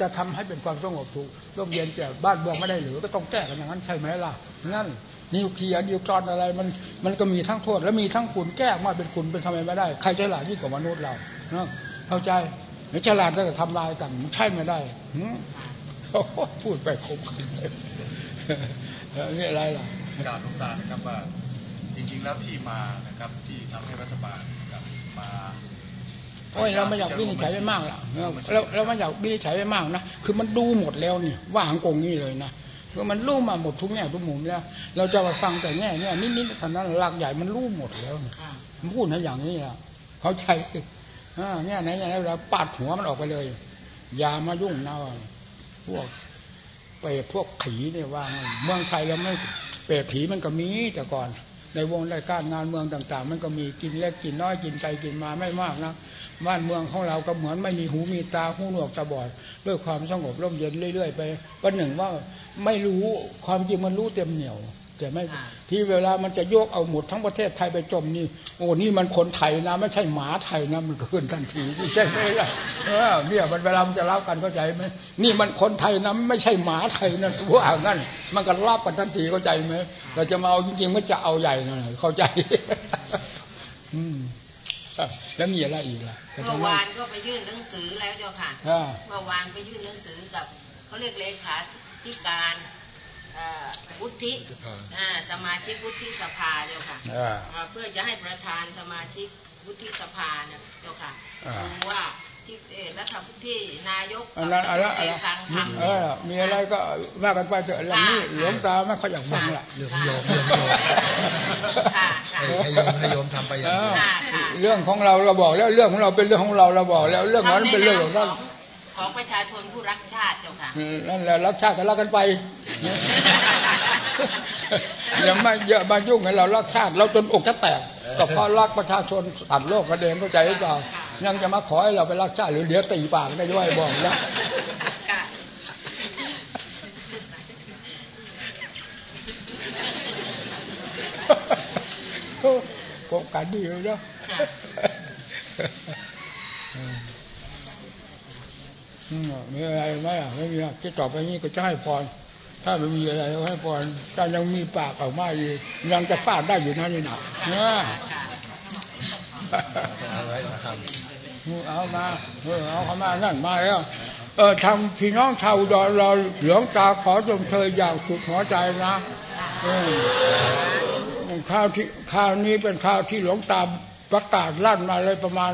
จะทำให้เป็นความสงบสุขร่มเย็นแก่บ้านเมืองไม่ได้หรือก็ต้องแก้กันอย่างนั้นใช่ไหมล่ะนั่นนิวเคลียร์นิวตรอนอะไรมันมันก็มีทั้งโทษ และมีทั้งคุณแก้มาเป็นคุณเป็นทำไมไม่ได้ ใครฉลาดยิ่งกว่ามนุษย์เราเนาะเข้าใจไม่ฉลาดแต่ทำลายกันใช่ไม่ได้พูดไปคมขึ้นเลยนี่อะไรล่ะกราบหลวงตานะครับว่าจริงๆแล้วที่มานะครับที่ทำให้รัฐบาลนะครับมา โอ้ยเราไม่อยากวินิจฉัยไปมากละเราเราไม่อยากวินิจฉัยไปมากนะคือมันดูหมดแล้วนี่ว่าหางกงนี่เลยนะคือมันรู้มาหมดทุกแง่ทุกมุมแล้ว เราจะมาฟังแต่แง่เนี่ยนิดๆเท่านั้นหลักใหญ่มันรู้หมดแล้วมันพูดนะอย่างนี้อะเขาใช้แง่ไหนแง่ไหนเราปัดหัวมันออกไปเลย อย่ามายุ่งนะพวกเปรตพวกผีเนี่ยว่าเมืองไทยเราไม่เปรตผีมันก็มีแต่ก่อน ในวงราชการงานเมืองต่าง ๆ มันก็มีกินเล็กกินน้อยกินไปกินมาไม่มากนะบ้านเมืองของเราก็เหมือนไม่มีหูมีตาหูหนวกตาบอด ด้วยความสงบร่มเย็นเรื่อย ๆ ไปวันหนึ่งว่าไม่รู้ความจริงมันรู้เต็มเหนียว แต่ไม่ค่ะที่เวลามันจะโยกเอาหมดทั้งประเทศไทยไปจมนี่โอ้นี่มันคนไทยนะ ไม่ใช่หมาไทยนะมันก็ขึ้นทันทีใช่ไหมล่ะเออเนี่ยมันเวลามันจะรับกันเข้าใจไหมนี่มันคนไทยนะไม่ใช่หมาไทยนะว่างั้น มันก็รับกันทันทีเข้าใจไหมเราจะมาเอาจริงๆมันจะเอาใหญ่นะเข้าใจ อืมอะแล้วมีอะไรอีกล่ะเมื่อวานก็ไปยื่นหนังสือแล้วเจ้าค่ะอ่าเมื่อวานไปยื่นหนังสือกับเขาเรียกเลขาธิการเอ่อ วุฒิอ่าสมาชิกวุฒิสภาเจ้าค่ะอ่าเอ่อเพื่อจะให้ประธานสมาชิกวุฒิสภาเนี่ยเจ้าค่ะอ่าดูว่าที่เอ่อรัฐมนตรีนายกอันนั้นอะไรรัฐอะไรมนตรีทางทำเออมีอะไรก็ว่ากันไปเถอะเรื่องนี้หลวงตาไม่ค่อยอยากฟังละเรื่องของโยมเรื่องของโยมค่ะค่ะให้ให้โยมให้โยมทำไปอย่างเอเดีอยวค่ะค่ะเรื่องของเราเราบอกแล้วเรื่องของเราเป็นเรื่องของเราเราบอกแล้ว เรื่องนั้นเป็นเรื่องของท่าน ของประชาชนผู้รักชาติเจ้าค่ะนั่นแหละรักชาติกันรักกันไปอย่ามาเยอะมายุ่งกับเรารักชาติเราจนอกจะแตกก็เพราะรักประชาชนตัดโลกกระเด็นเข้าใจหรือเปล่ายังจะมาขอให้เราไปรักชาติหรือเดี๋ยวตีปากได้ด้วยบอกแล้วค่ะโกกันดีเลยเนาะอื มีอะไรไหมอะไม่มีอะที่ต่อไปนี้ก็จะให้พร ถ้าไม่มีอะไรก็ให้พรถ้ายังมีปากออกมาอยู่ยังจะฟาดได้อยู่นั่นนี่นะเนี่ยเอาไว้ทเอามาเออเอาเข้ามานั่นมาแล้วเออทางพี่น้องชาวอุดรเราหลวงตาขอจงเธออย่างสุดหัวใจนะเออข้าวที่ข้าวนี้เป็นข้าวที่หลวงตาประกาศลั่นมาเลยประมาณ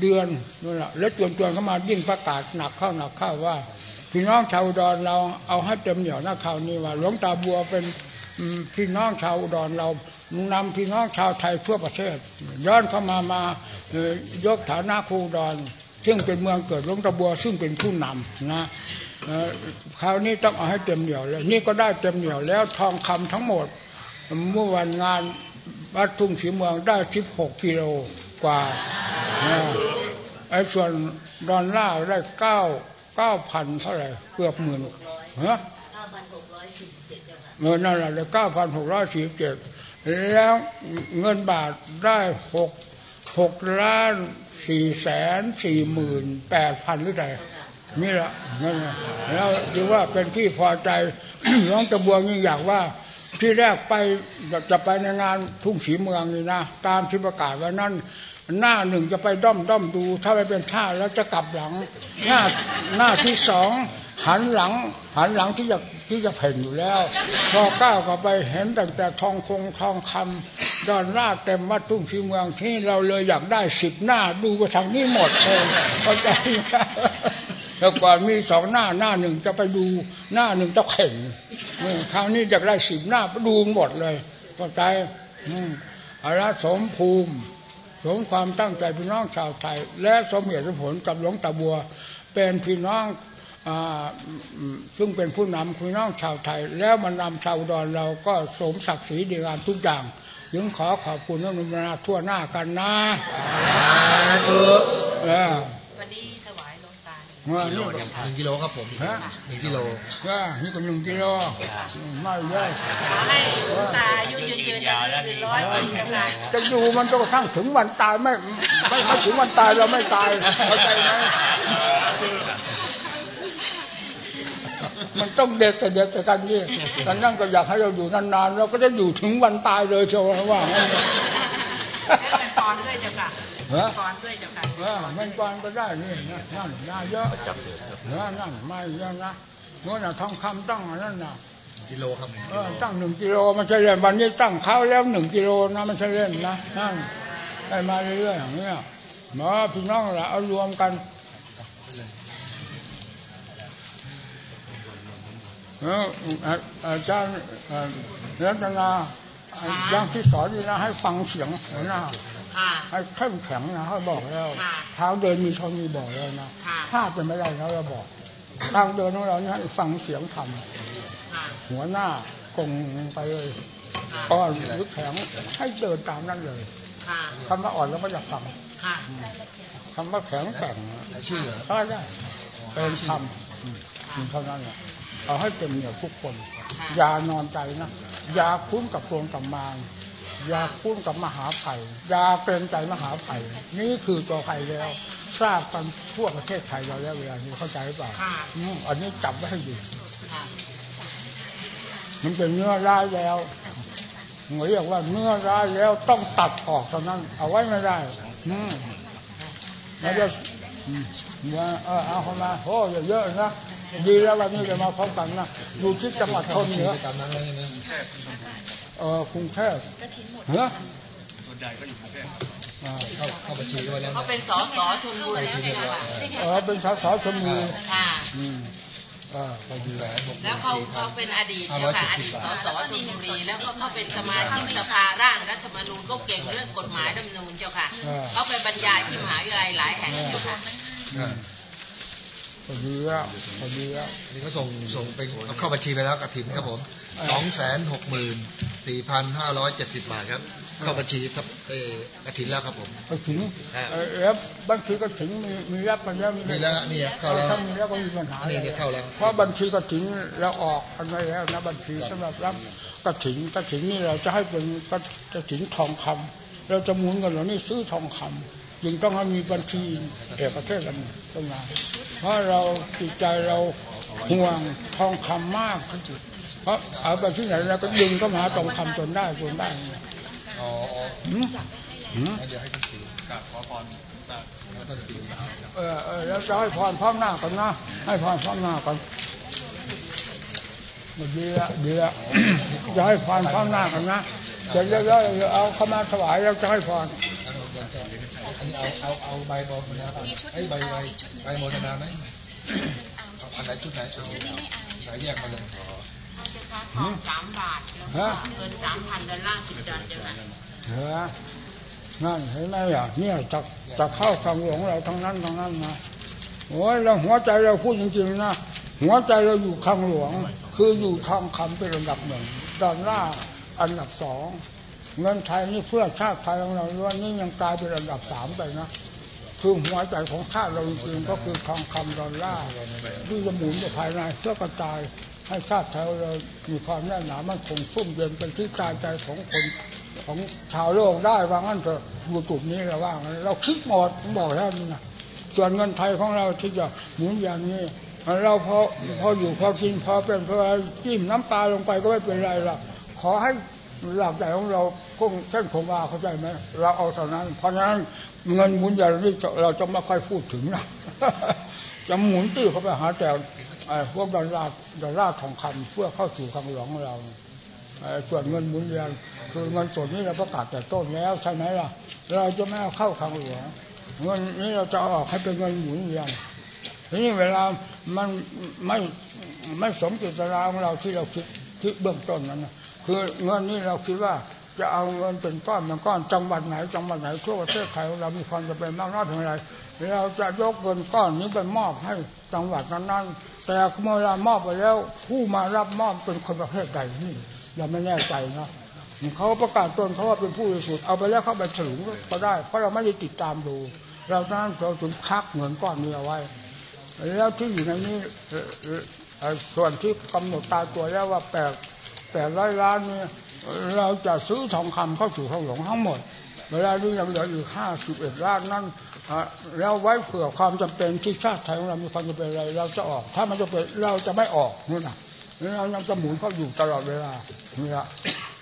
เดือนนั่นแหละแล้วจวนจวนๆเข้ามายิ่งประกาศหนักเข้าหนักเข้าว่า พี่น้องชาวอุดรเราเอาให้เต็มเหนียวหน้าข่าวนี้ว่าหลวงตาบัวเป็นพี่น้องชาวอุดรเรานำพี่น้องชาวไทยทั่วประเทศ ย้อนเข้ามามายกฐานะครูอุดรซึ่งเป็นเมืองเกิดหลวงตาบัวซึ่งเป็นผู้นำนะคราวนี้ต้องเอาให้เต็มเหนียวเลยนี่ก็ได้เต็มเหนียวแล้วทองคำทั้งหมดเมื่อวันงานวัดทุ่งศรีเมืองได้ 16 กิโล กว่านะไอ้ส่วนดอลลาร์ได้เก้าเก้าพันเท่าไหร่เกือบหมื่นฮะเงินนั่นแหละเก้าพันหกร้อยสี่สิบเจ็ดแล้วเงินบาทได้หกหกล้านสี่แสนสี่หมื่นแปดพันหรือไงนี่แหละนั่นแหละแล้วถือว่าเป็นที่พอใจน้องตะบวงยังอยากว่าที่แรกไปจะไปในงานทุ่งศรีเมืองนี่นะ ตามที่ประกาศไว้นั่น หน้าหนึ่งจะไปด้อมด้อมดู ถ้าไปเป็นท่าแล้วจะกลับหลัง หน้าหน้าที่สองหันหลัง หันหลังที่จะที่จะเพ่นอยู่แล้ว พอก้าวเข้าไปเห็นตั้งแต่ทองคงทองคำดอนหน้าเต็มวัดทุ่งศรีเมืองที่เราเลยอยากได้สิบหน้าดูไปทางนี้หมดเลยเข้าใจไหมแล้วก่อนมีสองหน้าหน้าหนึ่งจะไปดูหน้าหนึ่งจะเข่งนี่คราวนี้อยากได้สิบหน้าไปดูหมดเลยเข้าใจอืมอาสมภูมิ สมความตั้งใจพี่น้องชาวไทย และสมเหตุสมผลกับหลวงตาบัว เป็นพี่น้องอ่าซึ่งเป็นผู้นำพี่น้องชาวไทย แล้วมานำชาวดอนเราก็สมศักดิ์ศรีดีงามทุกอย่างยึงขอขอบคุณนุโมทนาทั่วหน้ากันนะสาธุ งตาเมื่อนี้หนึ่งกิโลครับผมฮะหนึ่งกิโลก็นี่ก็หนึ่งกิโลไม่เยอะขอให้หลวงตาอายุยืนยืนร้อยปีกันเลยจะอยู่มันจนกระทั่งถึงวันตายไม่ไม่ไม่ถึงวันตายเราไม่ตายเข้าใจไหมมันต้องเด็ดแต่เด็ดแต่กันนี่กันนั่งก็อยากให้เราอยู่นานๆเราก็จะอยู่ถึงวันตายเลยเชียวนะว่างั้นเลยเป็นกรด้วยเจ้าค่ะ ฮะกรด้วยเจ้าค่ะเออมันก่อนก็ได้นี่นะนั่นน่าเยอะเออนั่นไม่เยอะนะโน่นน่ะทองคำตั้งอันนั่นน่ะกิโลครับหนึ่งเอกิอโลตั้งหนึ่งกิโลมันใช่เล่นวันนี้ตั้งเขาแล้วหนึ่งกิโลนะมันใช่เล่นนะนั่นได้มาเรื่อยๆอย่างเนี้ยหมอพี่น้องละเอารวมกันเอออาอาจารย์เอ่อรัตนา อย่างที่สอนนี่นะให้ฟังเสียงหัวหน้าค่ะให้เข้มแข็งนะเขาบอกแล้วค่ะเท้าเดินมีเท่านี้บอกแล้วนะค่ะถ้าเป็นไม่ได้แล้วเราบอกทางเดินของเราเนี่ยให้ฟังเสียงธรรมค่ะหัวหน้ากงไปเลยค่ะอ่อนหรือแข็งให้เดินตามนั้นเลยค่ะคำว่าอ่อนแล้วก็อยากฟังค่ะคำว่าแข็งแกร่งชื่อเหรอก็ได้อ๋อเป็นธรรมอืมเท่านั้นแหละ เอาให้เต็มเหนียวทุกคนค่ะอย่านอนใจนะ อย่าคุ้นกับโกงกับมารอย่าคุ้นกับมหาไผ่อย่าเป็นใจมหาไผ่นี่คือตัวใครแล้ว ทราบกันทั่วประเทศไทยเราแล้วเวลานี้เข้าใจหรือเปล่าค่ะอืมอันนี้จับไว้ให้ดีค่ะมันเป็นเนื้อร้ายแล้วเรียกว่าเนื้อร้ายแล้วต้องตัดออกเท่านั้น เอาไว้ไม่ได้อืมแล้วจะอืม เนี่ยเออเอาเข้ามาโอ้เยอะๆนะดีแล้ววันนี้จะมาพบกันนะอยู่ที่จังหวัดชนเหนือตามนั้นเลยนะแค่เออกรุงเทพเหรอส่วนใหญ่ก็อยู่กรุงเทพอ่าเข้าเข้าบัญชีไว้แล้วเขาเป็นสอสอชนบุรีใช่ไหมคะเออเป็นสสชลบุรีค่ะอืมเออพอดีแสนหกหมื่นแล้วเขาสี่พัเขานเป็นอดีตเจ้าค่ะอดีตสสชลบุรีแล้วก็เขาเป็นสมาชิกสภาร่างรัฐธรรมนูญก็เก่งเรื่องกฎหมายรัฐธรรมนูญเจ้าค่ะเขาไปบรรยายที่มหาวิทยาลัยหลายแห่งเจ้าค่ะอ่า พอดีแล้วพอดีแล้วอันนี้ก็ส่งส่งเป็นเอาเข้าบัญชีไปแล้วกระถินครับผมเออสองแสนหกหมื่นสี่พันห้าร้อยเจ็ดสิบบาทครับ เข้าบัญชีทับเออกระถินแล้วครับผมก็ถึงครับเออแล้วบัญชีก็ถึงมีมีรับมาแล้วมีแล้วนี่เข้าแล้วถ้ามีแล้วก็มีปัญหานี่เนี่ยเข้าแล้วเพราะบัญชีก็ถึงแล้วออกกันไว้แล้วนะบัญชีสำหรับรับกระถิ่นกระถิ่นนี่เราจะให้เป็นกระถิ่นทองคำ เราจะหมุนกันเหล่านี้ซื้อทองคำจึงต้องให้มีบัญชีเอกประเทศกันต้องมาเพราะเราจิตใจเราห่วงทองคำมากที่สุดเพราะเอาไปที่ไหนเราก็ดึงก็มาทองคำจนได้จนได้อ๋ออืมหืมเดี๋ยวให้ท่านตีกราบขอพรแล้วท่านตีสาวเออเออแล้วจะให้พรพร้อมหน้ากันนะให้พรพร้อมหน้ากันดีละดีละจะให้พรพร้อมหน้ากันนะ เสร็จแล้วแล้เอาเข้ามาถวายแล้วจะให้พรอันนี้เอาเอาเอาใบโมนาไอ้ใบใบใบโมทนาไหมอันไหนชุดไหนเอาสายแยกมาเลยเขาจะค้าทองสามบาทแล้วก็เงินสามพันดอลลาร์สิบดอลเจ้าค่ะเหรอนั่นเห็นไหมอะเนี่ยจะจะเข้าคำหลวงเราทั้งนั้นทั้งนั้นนะโอ้ยเราหัวใจเราพูดจริงๆนะหัวใจเราอยู่ข้างหลวง คืออยู่ทองคำเป็นอันดับหนึ่งดอลลาร์ อันดับสองเงินไทยนี่เพื่อชาติไทยของเราล้วนนี่ยังกลายเป็นอันดับสามไปนะคือหัวใจของชาติเราจริงก็คือทองคำดอลลาร์ที่จะหมุนอยู่ภายในเพื่อกระจายให้ชาติไทยเรามีความแน่นหนามันคงชุ่มเย็นเป็นที่กายใจของคนของชาวโลกได้ว่างั้นเถอะอยู่จุดนี้เราว่างเราคิดหมดผมบอกแล้วนี่นะส่วนเงินไทยของเราที่จะหมุนอย่างนี้เราพอพออยู่พอกินพอเป็นพอจิ้มน้ำปลาลงไปก็ไม่เป็นไรหรอก ขอให้หลักใจของเราคงเส้นคงวาเข้าใจไหมเราเอาเท่านั้น เพราะฉะนั้นเงินหมุนอย่างนี้เราจะไม่ค่อยพูดถึงนะจะหมุนตื้อเข้าไปหาแต่พวกดอลลาร์ดอลลาร์ทองคำเพื่อเข้าสู่คลังหลวงของเราส่วนเงินหมุนเวียนคือเงินสดนี้เราประกาศแต่ต้นแล้วใช่ไหมล่ะ เราจะไม่เอาเข้าคลังหลวงเงินนี้เราจะออกให้เป็นเงินหมุนเวียนทีนี้เวลามันไม่ไม่สมเจตนาของเราที่เราคิดที่เบื้องต้นนั้นนะ คือเงินนี้เราคิดว่าจะเอาเงินเป็นก้อนเป็นก้อนจังหวัดไหนจังหวัดไหนทั่วประเทศไทยเรามีความจำเป็นมากน้อยเพียงไรเราจะยกเงินก้อนนี้ไปมอบให้จังหวัดนั้นๆแต่เมื่อเรามอบไปแล้ว ผู้มารับมอบเป็นคนประเภทใดนี่เราไม่แน่ใจนะเขาประกาศตนเขาว่าเป็นผู้บริสุทธิ์เอาไปแล้วเขาไปฉลุงก็ได้ เพราะเราไม่ได้ติดตามดู เราดังนั้นเราถึงพักเงินก้อนนี้เอาไว้ แล้วที่อยู่ในนี้ส่วนที่กำหนดตายตัวแล้วว่าแปด แปดร้อยล้านเนี่ยเราจะซื้อทองคำเข้าสู่ข้างหลงทั้งหมด เวลานี้ยังเหลืออยู่ห้าสิบเอ็ดล้านนั้นแล้วไว้เผื่อความจำเป็นที่ชาติไทยของเรามีความจำเป็นอะไร เราจะออก ถ้ามันจะเป็นเราจะไม่ออกนู่นนะเรายังจะหมุนเขาอยู่ตลอดเวลาเนี่ย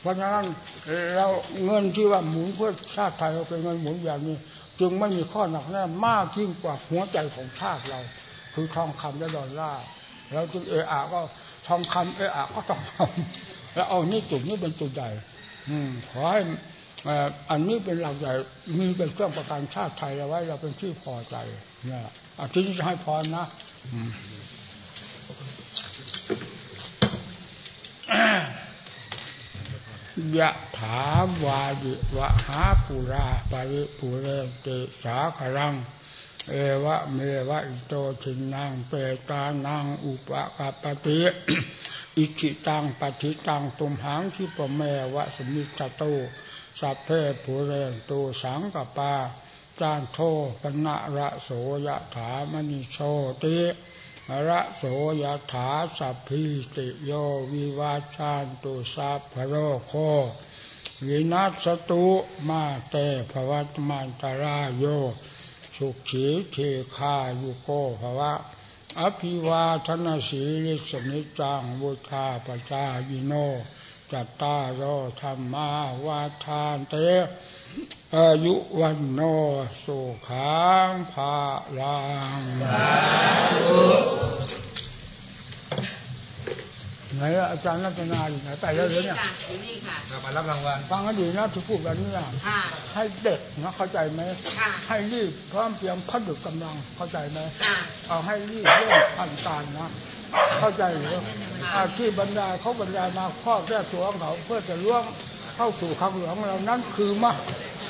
เพราะฉะนั้นเราเงินที่ว่าหมุนเพื่อชาติไทยเราเป็นเงินหมุนอย่างนี้ จึงไม่มีข้อหนักแน่นมากยิ่งกว่าหัวใจของชาติเรา คือทองคำและดอลลาร์เราจึงเออาก็ ทองคำเออาก็ทองคำแล้วเอานี่จุดนี้เป็นจุดใหญ่อืมขอให้อันนี้เป็นหลักใหญ่มีเป็นเครื่องประกันชาติไทยเราไว้เราเป็นที่พอใจเนี่ยอาทิตย์นี้จะให้พรนะยะถาวาดิวะหาปุราปริปุเรติสาครัง เอวะเมวะอิโตทินังเปตานังอุปกาปติอิจิตังปฏิตังตุมหังทิปะเมวะสมิจโตสัพเพปุเรนตูสังกปาจานโทปนะระโสยะถามณิโชติระโสยถาสัพพิติโยวิวาชานตุสัพพะโรโควินัสตุมาเตภวัตมันตรายโย สุขีเทคายุโกภวะ อภิวาทนาสีลิสนิจังวุธาปจายิโน จัตตารโรธรรมาวาทานเต อายุวันโนสุขังภาลัง ไหนล่ะอาจารย์รัตนาอยู่ไหนไปแล้วเหรอเนี่ยค่ะอยู่นี่ค่ะเรามารับรางวัลฟังให้ดีนะที่พูดแบบนี้นะค่ะให้เด็กนะเข้าใจไหมค่ะให้รีบพร้อมเพรียงพัดุกำลังเข้าใจไหมค่ะเอาให้รีบเร่งทันการนะเข้าใจหรืออาที่บรรดาลเขาบรรยายมาข้อแก้ตัวของเขาเพื่อจะล่วงเข้าสู่คำหลวงเรานั้นคือมา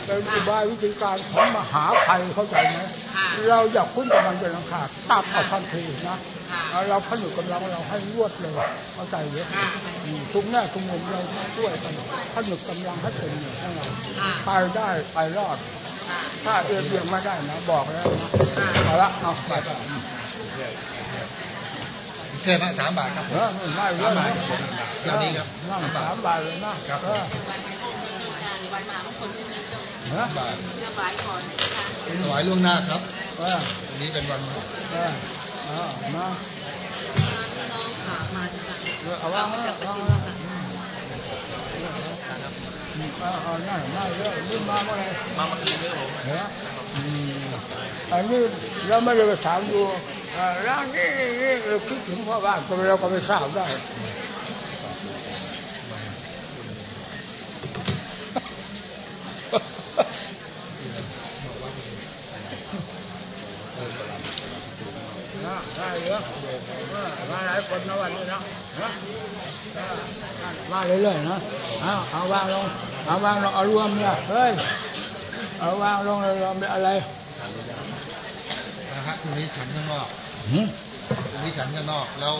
เป็นอุบายวิธีการของมหาภัยเข้าใจไหมค่ะเราอยากคุ้นกับมันเป็นลังขาดตับเอาทันทีนะค่ะเอาเราผนึกกำลังเราให้รวดเลยเข้าใจหรือค่ะอืมทุกแง่ทุกมุมเราช่วยกันผนึกกำลังให้เป็นหนึ่งให้เราค่ะไปได้ไปรอดค่ะถ้าเอียงเอียงไม่ได้นะบอกแล้วนะค่ะเอาละเอาไป เทพสามบาทครับเออไม่เยอะนะเดี๋ยวนี้ครับนั่งสามบาทเลยนะครับเออวันมหามงคลพรุ่งนี้ต้องเออสามบาทถวายก่อนนะคะถวายล่วงหน้าครับเออวันนี้เป็นวันเออเออมาค่ะมาจากเออเอาวางไว้วางไว้อืมอืมเอาเอานั่นมาเยอะนี่มาเมื่อไหร่มาเมื่อคืนนี้ผมเหรออืมอันนี้เราไม่ได้ไปถามดูเอ่อ ร้านนี้นี่นี่เออคิดถึงพ่อบ้านก็เราก็ไม่ทราบได้นะได้เยอะเออมาหลายคนนะวันนี้นะนะเออมาเรื่อยๆนะเอาเอาวางลงเอาวางลงเอารวมเนี่ยเฮ้ยเอาวางลงเลยรวมเป็นอะไรนะฮะพรุ่งนี้ฉันข้างนอกหื มพรุ่งนี้ฉันข้างนอกแล้ว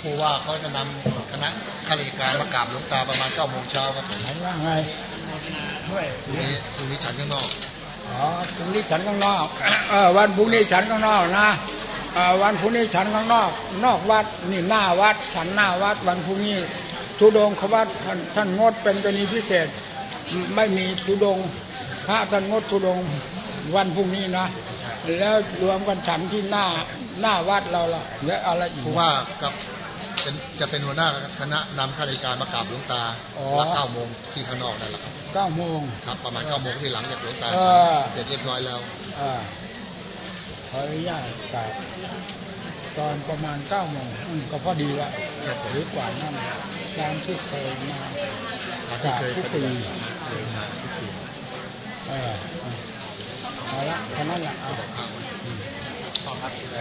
ผู้ว่าเขาจะนำคณะข้าราชการมากราบหลวงตาประมาณเก้าโมงเช้าครับผมไหนว่าไงด้วยพรุ่งนี้พรุ่งนี้ฉันข้างนอกอ๋อพรุ่งนี้ฉันข้างนอกเออวันพรุ่งนี้ฉันข้างนอกนะเออวันพรุ่งนี้ฉันข้างนอก นอกวัดนี่หน้าวัด ฉันหน้าวัด วันพรุ่งนี้ทุดงควัดท่านท่านงดเป็นกรณีพิเศษ ไม่มีทุดงค์พระท่านงดทุดงค์วันพรุ่งนี้นะ แล้วรวมกันฉันที่หน้าหน้าวัดเราละแล้วอะไรอีกผู้ว่ากับเป็นจะเป็นหัวหน้าคณะนำข้าราชการมากราบหลวงตาอ๋อว่าเก้าโมงที่ข้างนอกนั่นแหละครับเก้าโมงครับประมาณเก้าโมงที่หลังจากหลวงตาเออเสร็จเรียบร้อยแล้วอ่าขออนุญาตกราบตอนประมาณเก้าโมงอืมก็พอดีละครับผมหรือกว่านั่นตามที่เคยมาที่เคยทุกปปีฏิบัติเคยมาทุกปี เอาละแค่นั้นแหละเอา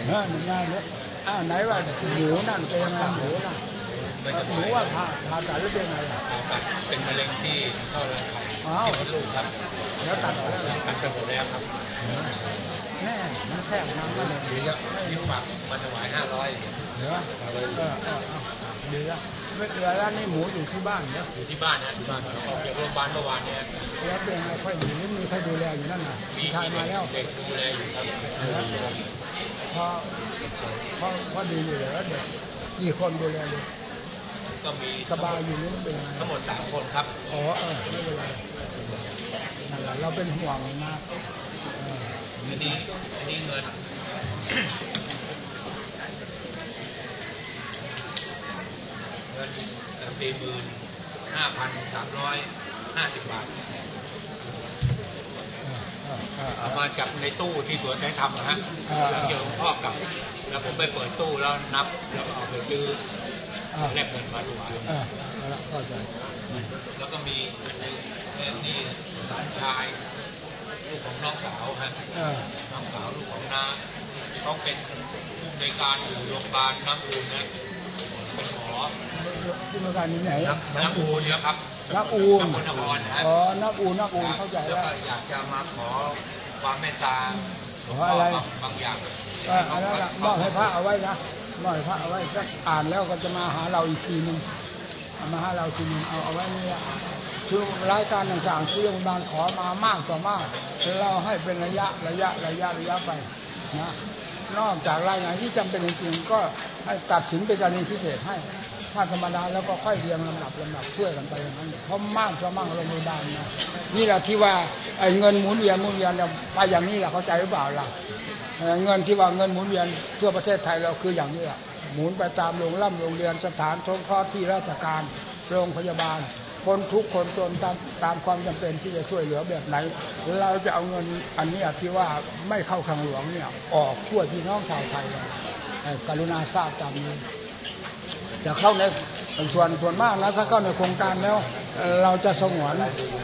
เออหนึ่งงายเลยอ้าวไหนว่าหมูนั่นเป็นยังไงหมูน่ะหมูว่าผ่าผ่าตัดหรือเป็นไงล่ะเป็นมะเร็งที่เข้ารังไข่อ้าวที่มดลูกครับ แล้วตัดออกแล้วเหรอตัดไปหมดแล้วครับ แม่มันแทรกน้ำมันเลยดีครับยิ้มฝากมาถวายห้าร้อยเหรอเออเออเออดีละไม่เหลือแล้วนี่หมูอยู่ที่บ้านเนาะอยู่ที่บ้านนะที่บ้านออกจากโรงพยาบาลเมื่อวานเนี่ยแล้วเป็นไงค่อยดีมีใครดูแลอยู่นั่นน่ะมีชายมาแล้วเด็กดูแลอยู่ครับพอพอพอดีอยู่แล้วเด็กกี่คนดูแลอยู่ก็มีสบายอยู่นี่มันเป็นยังทั้งหมดสามคนครับอ๋อเออไม่เป็นไรนั่นแหละเราเป็นห่วงนะเอออันนี้อันนี้เงินเงินสี่หมื่นห้าพันสามร้อยห้าสิบบาทเออเออเอเอาอมาจากในตู้ที่สวนได้ทำนะฮะอ่าแล้วเดี๋ยวหลวงพ่อกลับ แล้วผมไปเปิดตู้แล้วนับ แล้วก็เอาไปซื้อเออแลกเงินมาถวายเออเอาละเข้าใจแล้วก็มีอันหนึงเนี่ยนี่สารชาย ลูกของน้องสาวฮะเออน้องสาวลูกของน้าเขาเป็นผู้ในวยการอยู่โรงพยาบาลน้ำอูนนะเป็นหมอที่เมื่อการนี้ไหนน้ำน้ำน้ำอูนนะครับนักอูนตำบลนครนะฮะอ๋อนักอูนนักอูนเข้าใจแล้วแล้วก็อยากจะมาขอความเมตตาขออะไรบางบางอย่างเอออันนั้นละมอบให้พระเอาไว้นะมอบให้พระเอาไว้สักอ่านแล้วก็จะมาหาเราอีกทีหนึง เอามาให้เราทีนึงเอาเอาไว้นี่คือรายการต่างๆที่โรงพยาบาลขอมามากต่อมาก เราให้เป็นระยะระยะระยะระยะไปนะนอกจากรายงานที่จำเป็นจริงๆก็ให้ตัดสินเป็นกรณีพิเศษให้ถ้าธรรมดาแล้วก็ค่อยเรียงลำดับลำดับช่วยกันไปอย่างนั้นเพราะมากต่อมากโรงพยาบาลนะนี่แหละที่ว่าไอ้เงินหมุนเวียนหมุนเวียนเนี่ยไปอย่างนี้แหละเข้าใจหรือเปล่าล่ะเอ่อเงินที่ว่าเงินหมุนเวียนทั่วประเทศไทยเราคืออย่างนี้แหละ หมุนไปตามโรงร่ำโรงเรียนสถานสงเคราะห์ที่ราชการโรงพยาบาล คนทุกคนจนตามตามความจำเป็นที่จะช่วยเหลือแบบไหน เราจะเอาเงินอันนี้ที่ว่าไม่เข้าคลังหลวงเนี่ยออกช่วยพี่น้องชาวไทยกรุณาทราบตามนี้จะเข้าในส่วนส่วนมากนะถ้าเข้าในโครงการแล้ว เราจะสงวน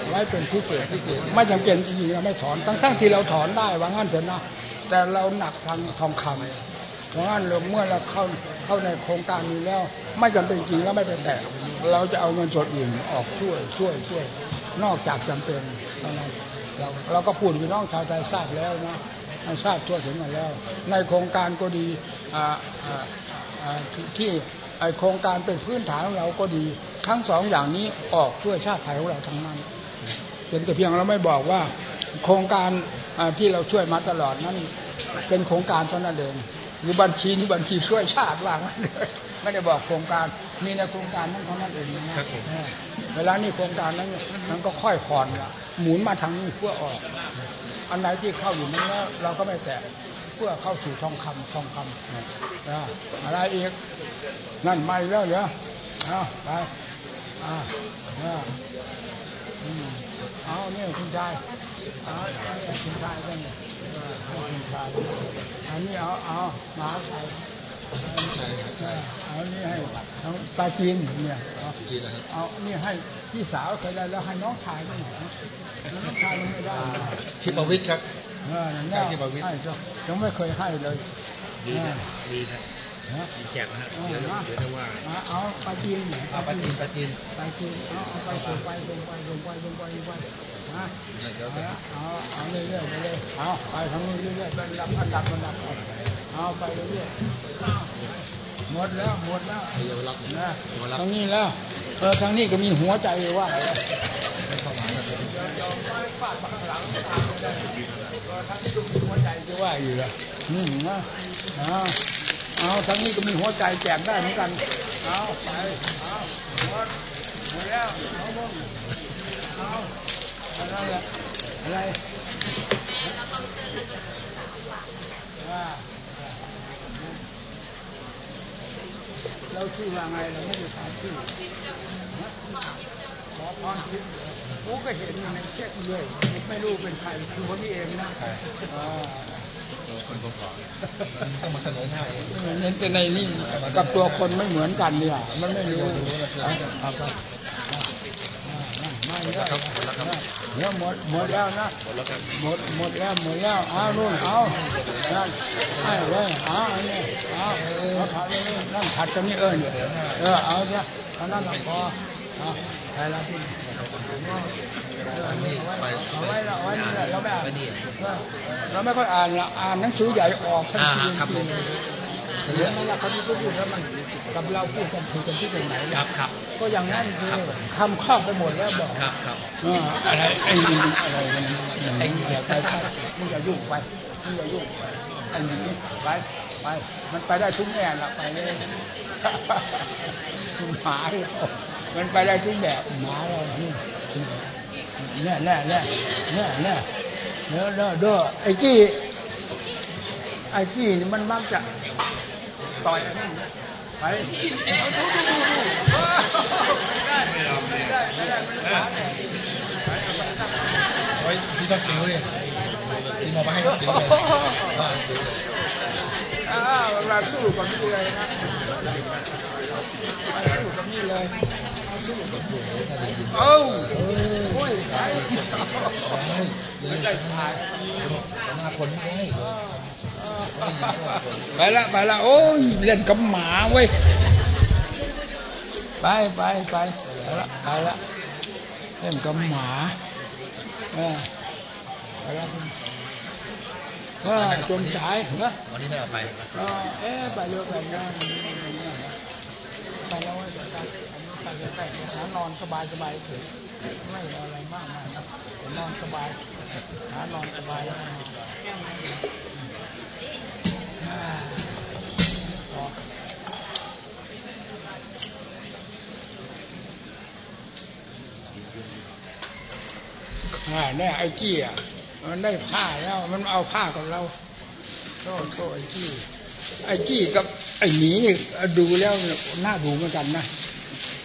ไว้เป็นพิเศษพิเศษไม่จำเป็นจริงๆเราไม่ถอนทั้งทั้งๆที่เราถอนได้ว่างั้นเถอะนะแต่เราหนักทางทองคำ เพราะงั้นเราเมื่อเราเข้าเข้าในโครงการนี้แล้ว ไม่จำเป็นจริงแล้วไม่ไปแตะเราจะเอาเงินสดอื่นออกช่วยช่วยช่วย นอกจากจำเป็นเท่านั้นเราเราก็พูดพี่น้องชาวไทยทราบแล้วนะทราบทั่วถึงมาแล้ว ในโครงการก็ดีที่ไอโครงการเป็นพื้นฐานของเราก็ดี ทั้งสองอย่างนี้ออกช่วยชาติไทยของเราทั้งนั้นเป็นแต่เพียงเราไม่บอกว่าโครงการที่เราช่วยมาตลอดนั้น เป็นโครงการเท่านั้นเอง หรือบัญชีนี้บัญชีช่วยชาติว่างั้นเลยไม่ได้บอกโครงการมีในโครงการนั้นเท่านั้นเองนะครับผมเออเวลานี้โครงการนั้นมันก็ค่อยผ่อนละหมุนมาทางนี้เพื่อออก อันไหนที่เข้าอยู่นั้นแล้วเราก็ไม่แตะเพื่อเข้าสู่ทองคำทองคำนะอ่าอะไรอีกนั่นไม่แล้วเหรอเอาไปอ่าอ่าอืมเอาเนี่ยคุณชายเอาเอาเนี่ยคุณชายกันเนี่ยเอันนี้เอาเอาหมาใส่ใช่ใช่เอานี่ให้ทั้งตาจีนเนี่ยเอาจริงๆนะครับเอานี่ให้พี่สาวเคยได้แล้วให้น้องชายด้วยน้องชายไม่ได้ที่ประวิทย์ครับเออนั่นแหละที่ประวิทย์ยังไม่เคยให้เลยดีนะดีนะ แจกนะฮะเอาเดี๋ยวมาเดี๋ยวจะว่าเอาเอาปลาจีนเนี่ยเอาปลาจีนปลาจีนปลาจีนเอาเอาไปส่งไปส่งไปส่งไปส่งไปส่งไปนะเดี๋ยวเอาจะละเอาเอาเรื่อยๆไปเลยเอาไปทางนู้นเรื่อยๆเป็นลำอันดับอันดับเอาเอาไปเรื่อยๆเอาหมดแล้วหมดแล้วเดี๋ยวรับนะเดี๋ยวรับทางนี้แล้วเออทางนี้ก็มีหัวใจว่าอะไรไม่เข้ามาครับทางนี้ก็มีหัวใจจะว่าอยู่ละอืมนะเอา เอาทางนี้ก็มีหัวใจแจกได้เหมือนกัน เอาไปเอาหมดหมดแล้วเอาหมดเอาอะไรอะไรอ่าเราชื่อว่าไงเราไม่ได้ถามชื่อขอพรทิพย์กูก็เห็นอยู่ในเช็คเลยไม่รู้เป็นใครคือคนนี้เองนะใช่อ่า คนผมบอกต้องมาเสนอหน้าเน้นแต่ในนี่กับตัวคนไม่เหมือนกันเนี่ยมันไม่รู้เอาเอาไปอ่านั่นไม่ได้เดี๋ยวหมดหมดแล้วนะหมดแล้วหมดแล้วหมดแล้วเอานู่นเอานั่นให้เลยเอาอันนี้เอาเอาผัดเลยนั่นผัดกันนี่เอิญเออเอาเถอะเอานั่นละพอเอาไปแล้วพี่อันนี้ไปเอาไว้ละที่ ราไม่เราไม่ค่อยอ่านละอ่านหนังสือใหญ่ออกทันอ่าทีครับผมเรื่องนั้นละคนที่พูดแล้วมันกับเราพูดกันคือกันที่ตรงไหนครับครับก็อย่างนั้นคือคำครอบไปหมดแล้วบอกครับครับออะไรไอ้อะไรมันไอ้นี่อย่าไปไมึงอย่ายุ่งไปมึงอย่ายุ่งไปไอ้นี่ไปไปมันไปได้ทุกแง่ละไปเลยหมาเลยมันไปได้ทุกแบบหมาเรา นี่แน่แน่แน่แน่แน่เด้อเด้อเด้อไอ้กี้ไอ้กี้นี่มันมักจะต่อยอันนั้นไปเอาดูดูดูดูไม่ได้ไม่ได้ไม่ได้ไม่ได้มันหมาเนี่ย ไว้พี่ต้องปิวเลยพี่มาให้ปิวเลยว่าปิวเลย อ่าเวลาสู้กับนี่เลยนะมาสู้กับนี่เลยมาสู้กับ โอ้โหถ้าได้ยิน เอ้าโอ้ยไป ได้ ไม่ได้ถ่าย หน้าคนไม่ได้ ไปละไปละโอ้ย เล่นกับหมาเว้ยไปไปไปไปละไปละเล่นกับหมาเออไปละเออ จมสายนะวันนี้ไม่เอาไปเอ๊ะไปเร็วไปงานไปแล้วว่าจะการอันนี้การจะแต่หานอนสบายสบายเฉยไม่อะไรมากมายนะนอนสบายหานอนสบายแล้วอ่าพออ่าเนี่ยไอ้กี้อะ มันได้ผ้าแล้ว มันเอาผ้ากับเราโทษโทษไอ้กี้ไอ้กี้กับไอ้หมีนี่ดูแล้วน่าดูเหมือนกันนะ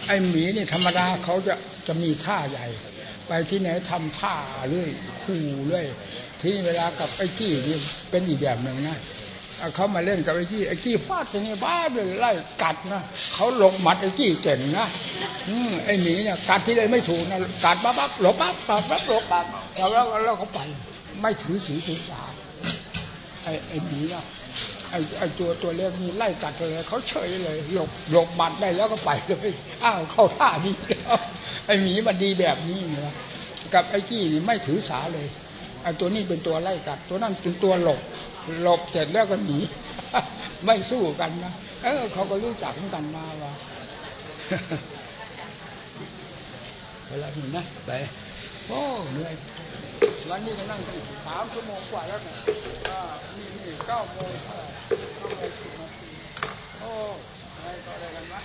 ไอ้หมีนี่ธรรมดาเขาจะจะมีท่าใหญ่ ไปที่ไหนทำท่าเรื่อยคู่เรื่อยที่เวลากับไอ้กี้นี่เป็นอีกแบบหนึ่งนะ เขามาเล่นกับไอ้กี้ไอ้กี้ฟาดอย่างนี้บ้าเลยไล่กัดนะเขาหลงหมัดไอ้กี้เก่งนะอืมไอ้หมีเนี่ยกัดที่เลยไม่ถูกนะกัดปั๊บปั๊บหลบปั๊บปั๊บปั๊บหลบปั๊บแล้วแล้วแล้วเขาไป ไม่ถือสีถือสาไอ้ไอ้หมีนะไอ้ไอ้ตัวตัวเล็กนี่ไล่กัดเลยเขาเฉยเลยหลบหลบหมัดได้แล้วก็ไปเลยอ้าวเข้าท่าดีแล้วไอ้หมีมันดีแบบนี้นะกับไอ้กี้นี่ไม่ถือสาเลยไอ้ตัวนี้เป็นตัวไล่กัด ตัวนั้นเป็นตัวหลบ หลบเสร็จแล้วก็หนีไม่สู้กันนะเออเขาก็รู้จักกันมาว่าเวลาหนุนนะไปโอ้เหนื่อยวันนี้ก็นั่งสามชั่วโมงกว่าแล้วนนี่นี่เก้าโมงเก้าโมงสิบนาทีโอ้อะไรต่ออะไรกันวะ